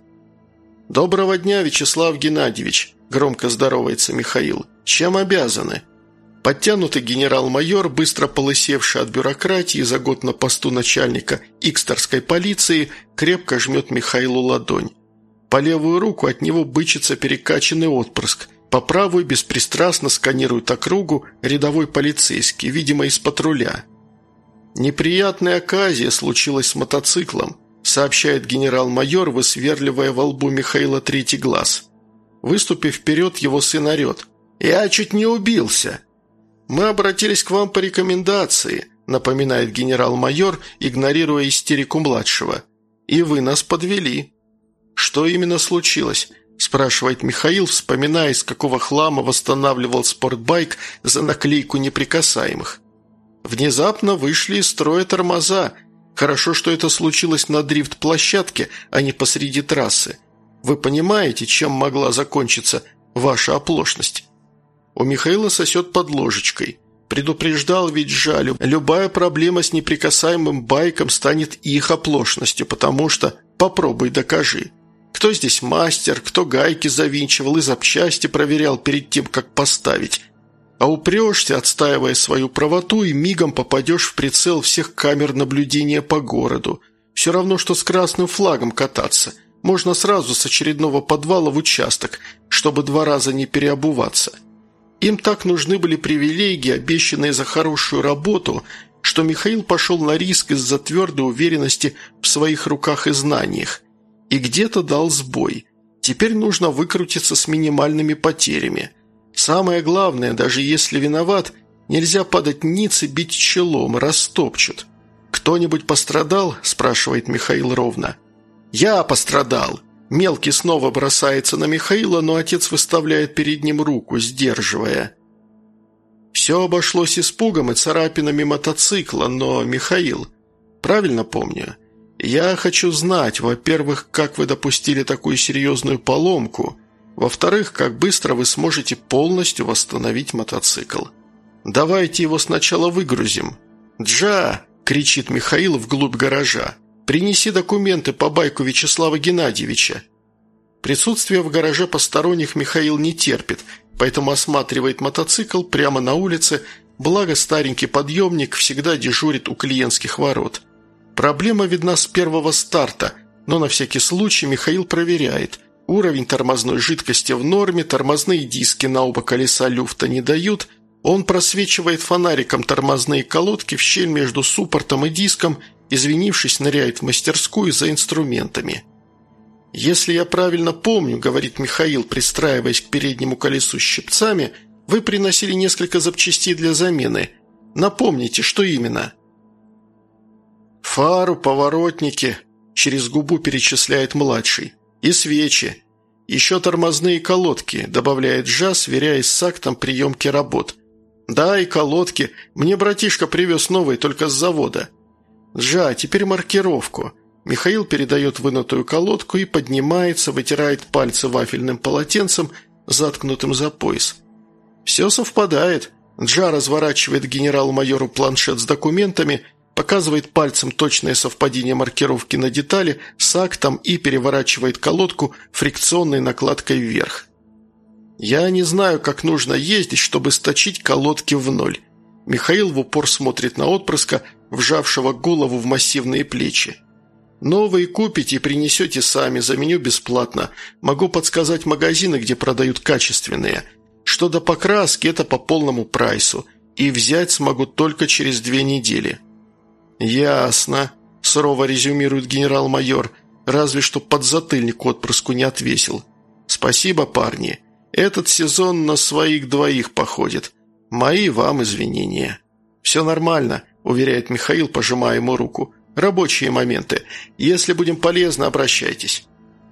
«Доброго дня, Вячеслав Геннадьевич!» – громко здоровается Михаил. «Чем обязаны?» Подтянутый генерал-майор, быстро полысевший от бюрократии за год на посту начальника Иксторской полиции, крепко жмет Михаилу ладонь. По левую руку от него бычится перекачанный отпрыск. По правую беспристрастно сканирует округу рядовой полицейский, видимо, из патруля. Неприятная оказия случилась с мотоциклом, сообщает генерал-майор, высверливая во лбу Михаила третий глаз. Выступив вперед, его сын орет. «Я чуть не убился!» «Мы обратились к вам по рекомендации», напоминает генерал-майор, игнорируя истерику младшего. «И вы нас подвели». «Что именно случилось?» спрашивает Михаил, вспоминая, из какого хлама восстанавливал спортбайк за наклейку неприкасаемых. Внезапно вышли из строя тормоза. Хорошо, что это случилось на дрифт-площадке, а не посреди трассы. Вы понимаете, чем могла закончиться ваша оплошность?» У Михаила сосет под ложечкой. Предупреждал ведь жалю, любая проблема с неприкасаемым байком станет их оплошностью, потому что попробуй докажи. Кто здесь мастер, кто гайки завинчивал и запчасти проверял перед тем, как поставить. А упрешься, отстаивая свою правоту, и мигом попадешь в прицел всех камер наблюдения по городу. Все равно, что с красным флагом кататься – можно сразу с очередного подвала в участок, чтобы два раза не переобуваться. Им так нужны были привилегии, обещанные за хорошую работу, что Михаил пошел на риск из-за твердой уверенности в своих руках и знаниях. И где-то дал сбой. Теперь нужно выкрутиться с минимальными потерями. Самое главное, даже если виноват, нельзя падать ниц и бить челом, растопчут. «Кто-нибудь пострадал?» – спрашивает Михаил ровно. «Я пострадал!» Мелкий снова бросается на Михаила, но отец выставляет перед ним руку, сдерживая. Все обошлось испугом и царапинами мотоцикла, но, Михаил, правильно помню, я хочу знать, во-первых, как вы допустили такую серьезную поломку, во-вторых, как быстро вы сможете полностью восстановить мотоцикл. Давайте его сначала выгрузим. «Джа!» – кричит Михаил вглубь гаража. Принеси документы по байку Вячеслава Геннадьевича». Присутствие в гараже посторонних Михаил не терпит, поэтому осматривает мотоцикл прямо на улице, благо старенький подъемник всегда дежурит у клиентских ворот. Проблема видна с первого старта, но на всякий случай Михаил проверяет, Уровень тормозной жидкости в норме, тормозные диски на оба колеса люфта не дают, он просвечивает фонариком тормозные колодки в щель между суппортом и диском, извинившись, ныряет в мастерскую за инструментами. «Если я правильно помню», — говорит Михаил, пристраиваясь к переднему колесу щипцами, «вы приносили несколько запчастей для замены. Напомните, что именно?» «Фару, поворотники», — через губу перечисляет младший, «и свечи. Еще тормозные колодки», — добавляет Жа, сверяясь с актом приемки работ. «Да, и колодки. Мне братишка привез новые только с завода». «Жа, теперь маркировку». Михаил передает вынутую колодку и поднимается, вытирает пальцы вафельным полотенцем, заткнутым за пояс. «Все совпадает». Джа разворачивает генерал-майору планшет с документами, показывает пальцем точное совпадение маркировки на детали с актом и переворачивает колодку фрикционной накладкой вверх. «Я не знаю, как нужно ездить, чтобы сточить колодки в ноль». Михаил в упор смотрит на отпрыска, вжавшего голову в массивные плечи. «Новые купите и принесете сами, заменю бесплатно. Могу подсказать магазины, где продают качественные. Что до покраски, это по полному прайсу. И взять смогу только через две недели». «Ясно», – сурово резюмирует генерал-майор, разве что подзатыльник отпрыску не отвесил. «Спасибо, парни. Этот сезон на своих двоих походит. Мои вам извинения». «Все нормально», – уверяет Михаил, пожимая ему руку. «Рабочие моменты. Если будем полезны, обращайтесь».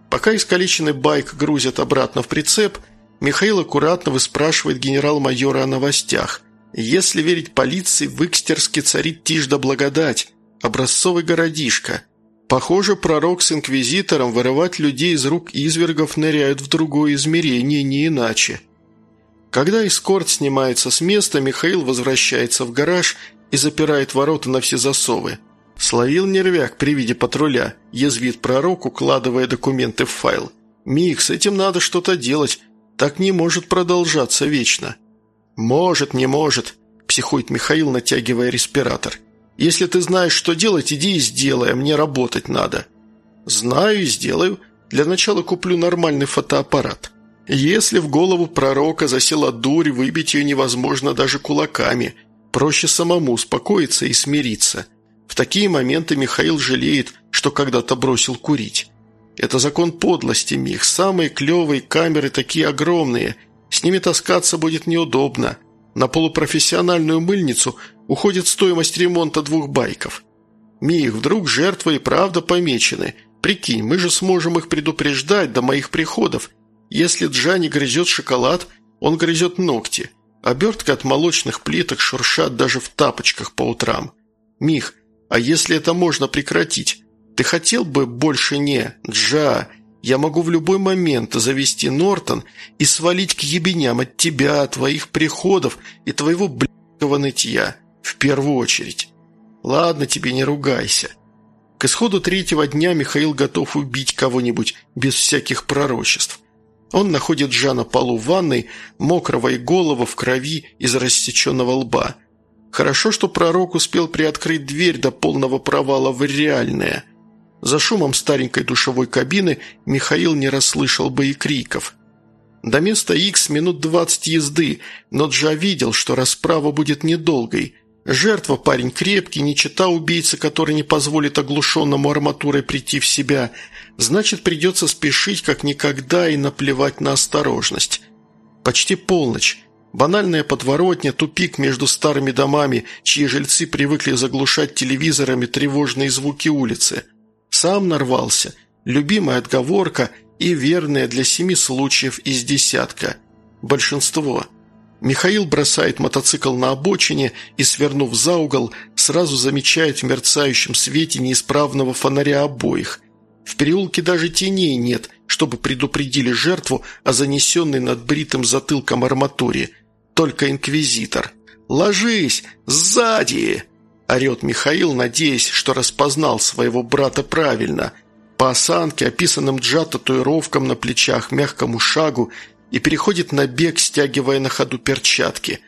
Пока искалеченный байк грузят обратно в прицеп, Михаил аккуратно выспрашивает генерал-майора о новостях. Если верить полиции, в Икстерске царит тишь да благодать. Образцовый городишко. Похоже, пророк с инквизитором вырывать людей из рук извергов ныряют в другое измерение, не иначе. Когда эскорт снимается с места, Михаил возвращается в гараж и запирает ворота на все засовы. Словил нервяк при виде патруля, язвит пророк, укладывая документы в файл. «Мик, с этим надо что-то делать. Так не может продолжаться вечно». «Может, не может», – психует Михаил, натягивая респиратор. Если ты знаешь, что делать, иди и сделай, а мне работать надо». «Знаю и сделаю. Для начала куплю нормальный фотоаппарат. Если в голову пророка засела дурь, выбить ее невозможно даже кулаками. Проще самому успокоиться и смириться. В такие моменты Михаил жалеет, что когда-то бросил курить. Это закон подлости, Мих. Самые клевые камеры такие огромные. С ними таскаться будет неудобно. На полупрофессиональную мыльницу уходит стоимость ремонта двух байков. Мих, вдруг жертвы и правда помечены. Прикинь, мы же сможем их предупреждать до моих приходов. Если Джани грызет шоколад, он грызет ногти. Обертка от молочных плиток шуршат даже в тапочках по утрам. Мих, а если это можно прекратить? Ты хотел бы больше не, Джа, я могу в любой момент завести Нортон и свалить к ебеням от тебя, твоих приходов и твоего блядского нытья. В первую очередь. Ладно, тебе не ругайся. К исходу третьего дня Михаил готов убить кого-нибудь без всяких пророчеств. Он находит Жа на полу в ванной, мокрого и голого в крови из рассеченного лба. Хорошо, что пророк успел приоткрыть дверь до полного провала в реальное – за шумом старенькой душевой кабины Михаил не расслышал бы и криков. До места Икс минут двадцать езды, но Джа видел, что расправа будет недолгой. Жертва парень крепкий, не чита убийцы, который не позволит оглушенному арматурой прийти в себя. Значит, придется спешить как никогда и наплевать на осторожность. Почти полночь. Банальная подворотня, тупик между старыми домами, чьи жильцы привыкли заглушать телевизорами тревожные звуки улицы – сам нарвался. Любимая отговорка и верная для семи случаев из десятка. Большинство. Михаил бросает мотоцикл на обочине и, свернув за угол, сразу замечает в мерцающем свете неисправного фонаря обоих. В переулке даже теней нет, чтобы предупредили жертву о занесенной над бритым затылком арматуре. Только инквизитор. «Ложись! Сзади!» Орет Михаил, надеясь, что распознал своего брата правильно. По осанке, описанным Джа татуировкам на плечах, мягкому шагу и переходит на бег, стягивая на ходу перчатки.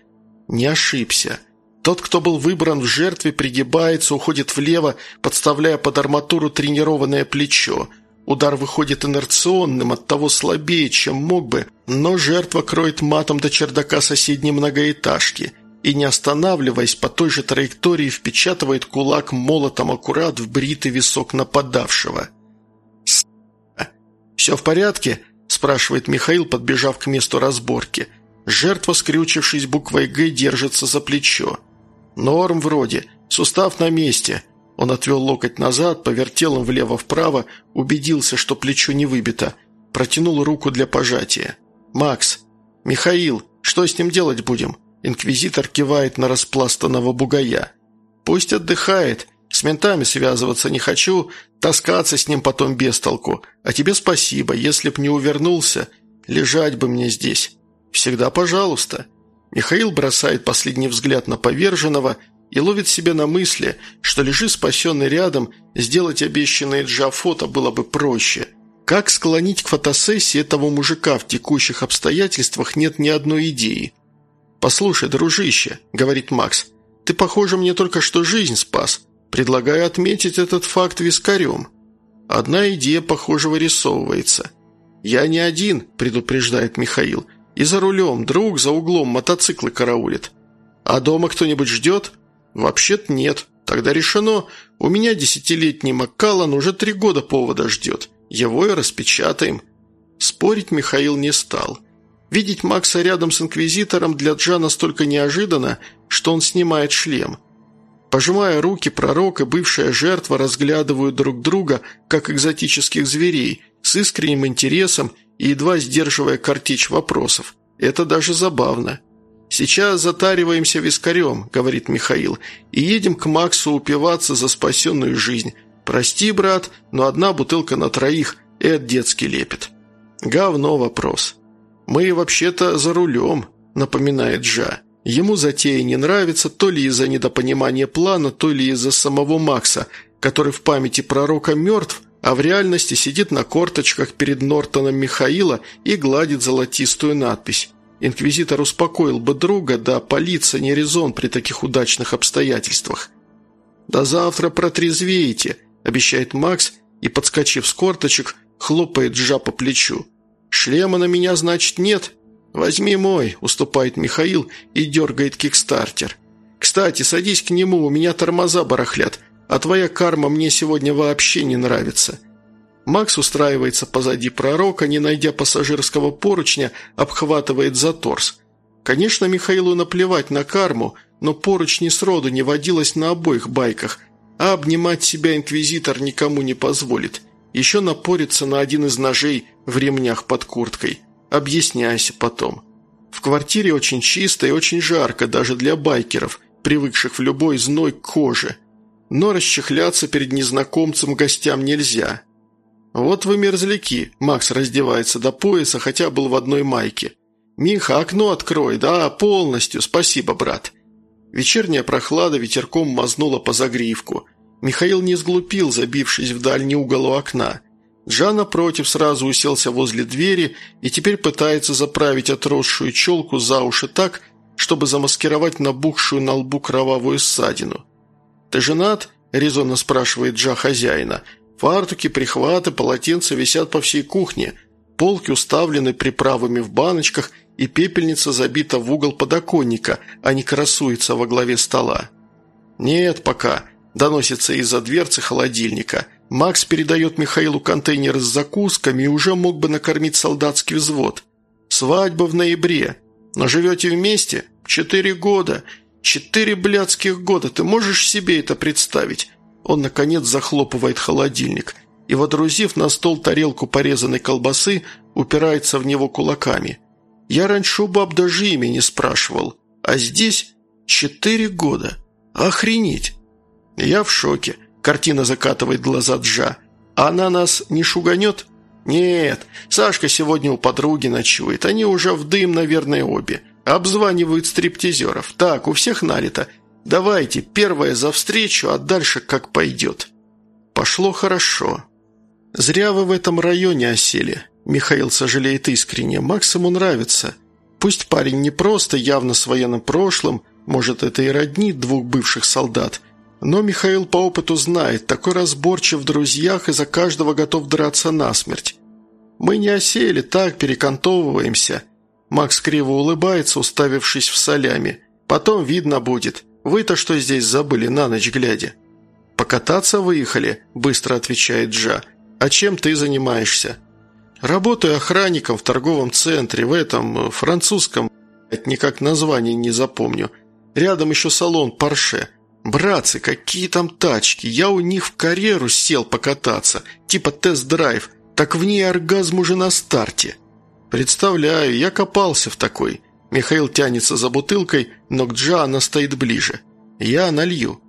Не ошибся. Тот, кто был выбран в жертве, пригибается, уходит влево, подставляя под арматуру тренированное плечо. Удар выходит инерционным, от того слабее, чем мог бы, но жертва кроет матом до чердака соседней многоэтажки и, не останавливаясь по той же траектории, впечатывает кулак молотом аккурат в бритый висок нападавшего. «Все в порядке?» – спрашивает Михаил, подбежав к месту разборки. Жертва, скрючившись буквой «Г», держится за плечо. «Норм вроде. Сустав на месте». Он отвел локоть назад, повертел им влево-вправо, убедился, что плечо не выбито. Протянул руку для пожатия. «Макс! Михаил! Что с ним делать будем?» Инквизитор кивает на распластанного бугая. «Пусть отдыхает. С ментами связываться не хочу, таскаться с ним потом без толку. А тебе спасибо, если б не увернулся, лежать бы мне здесь. Всегда пожалуйста». Михаил бросает последний взгляд на поверженного и ловит себя на мысли, что лежи спасенный рядом, сделать обещанное Джа было бы проще. Как склонить к фотосессии этого мужика в текущих обстоятельствах нет ни одной идеи. «Послушай, дружище», — говорит Макс, — «ты, похоже, мне только что жизнь спас. Предлагаю отметить этот факт вискарем. Одна идея, похоже, вырисовывается. «Я не один», — предупреждает Михаил. «И за рулем, друг за углом мотоциклы караулит. А дома кто-нибудь ждет?» «Вообще-то нет. Тогда решено. У меня десятилетний Маккаллан уже три года повода ждет. Его и распечатаем». Спорить Михаил не стал. Видеть Макса рядом с Инквизитором для Джа настолько неожиданно, что он снимает шлем. Пожимая руки, пророк и бывшая жертва разглядывают друг друга, как экзотических зверей, с искренним интересом и едва сдерживая картечь вопросов. Это даже забавно. «Сейчас затариваемся вискарем», — говорит Михаил, «и едем к Максу упиваться за спасенную жизнь. Прости, брат, но одна бутылка на троих — это детский лепет». «Говно вопрос». «Мы вообще-то за рулем», — напоминает Джа. Ему затея не нравится то ли из-за недопонимания плана, то ли из-за самого Макса, который в памяти пророка мертв, а в реальности сидит на корточках перед Нортоном Михаила и гладит золотистую надпись. Инквизитор успокоил бы друга, да полиция не резон при таких удачных обстоятельствах. «До завтра протрезвеете», – обещает Макс и, подскочив с корточек, хлопает Джа по плечу. «Шлема на меня, значит, нет?» «Возьми мой», – уступает Михаил и дергает кикстартер. «Кстати, садись к нему, у меня тормоза барахлят, а твоя карма мне сегодня вообще не нравится». Макс устраивается позади пророка, не найдя пассажирского поручня, обхватывает за торс. Конечно, Михаилу наплевать на карму, но поручни сроду не водилось на обоих байках, а обнимать себя инквизитор никому не позволит. Еще напорится на один из ножей в ремнях под курткой. Объясняйся потом. В квартире очень чисто и очень жарко, даже для байкеров, привыкших в любой зной к коже. Но расчехляться перед незнакомцем гостям нельзя. «Вот вы мерзляки!» – Макс раздевается до пояса, хотя был в одной майке. «Миха, окно открой, да, полностью, спасибо, брат». Вечерняя прохлада ветерком мазнула по загривку. Михаил не сглупил, забившись в дальний угол у окна. Джан, напротив, сразу уселся возле двери и теперь пытается заправить отросшую челку за уши так, чтобы замаскировать набухшую на лбу кровавую ссадину. «Ты женат?» – резонно спрашивает Джа хозяина – Фартуки, прихваты, полотенца висят по всей кухне. Полки уставлены приправами в баночках, и пепельница забита в угол подоконника, а не красуется во главе стола. «Нет, пока», – доносится из-за дверцы холодильника. Макс передает Михаилу контейнер с закусками и уже мог бы накормить солдатский взвод. «Свадьба в ноябре. Но живете вместе? Четыре года. Четыре блядских года. Ты можешь себе это представить? Он, наконец, захлопывает холодильник и, водрузив на стол тарелку порезанной колбасы, упирается в него кулаками. «Я раньше у баб даже имя спрашивал, а здесь четыре года. Охренеть!» «Я в шоке», – картина закатывает глаза Джа. «Она нас не шуганет?» «Нет, Сашка сегодня у подруги ночует. Они уже в дым, наверное, обе. Обзванивают стриптизеров. Так, у всех налито. Давайте, первое за встречу, а дальше как пойдет». Пошло хорошо. «Зря вы в этом районе осели», – Михаил сожалеет искренне. «Макс ему нравится. Пусть парень не просто, явно с военным прошлым, может, это и роднит двух бывших солдат, Но Михаил по опыту знает, такой разборчив в друзьях и за каждого готов драться насмерть. Мы не осели, так перекантовываемся. Макс криво улыбается, уставившись в солями. Потом видно будет. Вы-то что здесь забыли на ночь глядя? «Покататься выехали?» – быстро отвечает Джа. «А чем ты занимаешься?» «Работаю охранником в торговом центре, в этом, французском, никак название не запомню. Рядом еще салон «Порше». «Братцы, какие там тачки! Я у них в карьеру сел покататься, типа тест-драйв, так в ней оргазм уже на старте». «Представляю, я копался в такой». Михаил тянется за бутылкой, но к Джа она стоит ближе. «Я налью».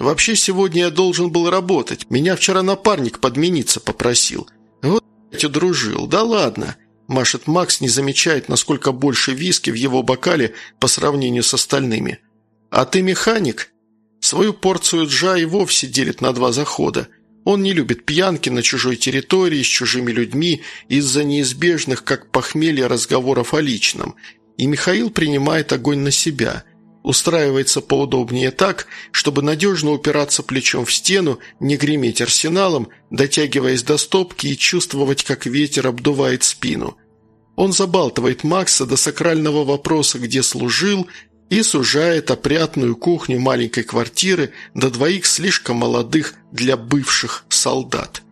«Вообще сегодня я должен был работать. Меня вчера напарник подмениться попросил. Вот, блядь, удружил. Да ладно». Машет Макс, не замечает, насколько больше виски в его бокале по сравнению с остальными. «А ты механик?» Свою порцию джа и вовсе делит на два захода. Он не любит пьянки на чужой территории с чужими людьми из-за неизбежных, как похмелье, разговоров о личном. И Михаил принимает огонь на себя. Устраивается поудобнее так, чтобы надежно упираться плечом в стену, не греметь арсеналом, дотягиваясь до стопки и чувствовать, как ветер обдувает спину. Он забалтывает Макса до сакрального вопроса «где служил?» И сужает опрятную кухню маленькой квартиры до двоих слишком молодых для бывших солдат.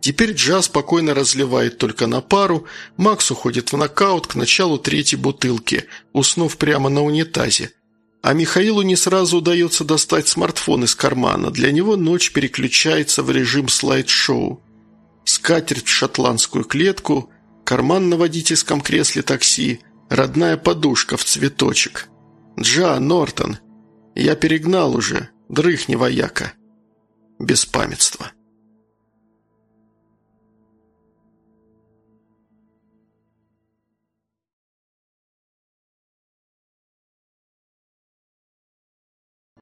Теперь Джаз спокойно разливает только на пару, Макс уходит в нокаут к началу третьей бутылки, уснув прямо на унитазе. А Михаилу не сразу удается достать смартфон из кармана, для него ночь переключается в режим слайд-шоу. Скатерть в шотландскую клетку, карман на водительском кресле такси, родная подушка в цветочек – «Джа, Нортон, я перегнал уже, дрыхни вояка». Беспамятство.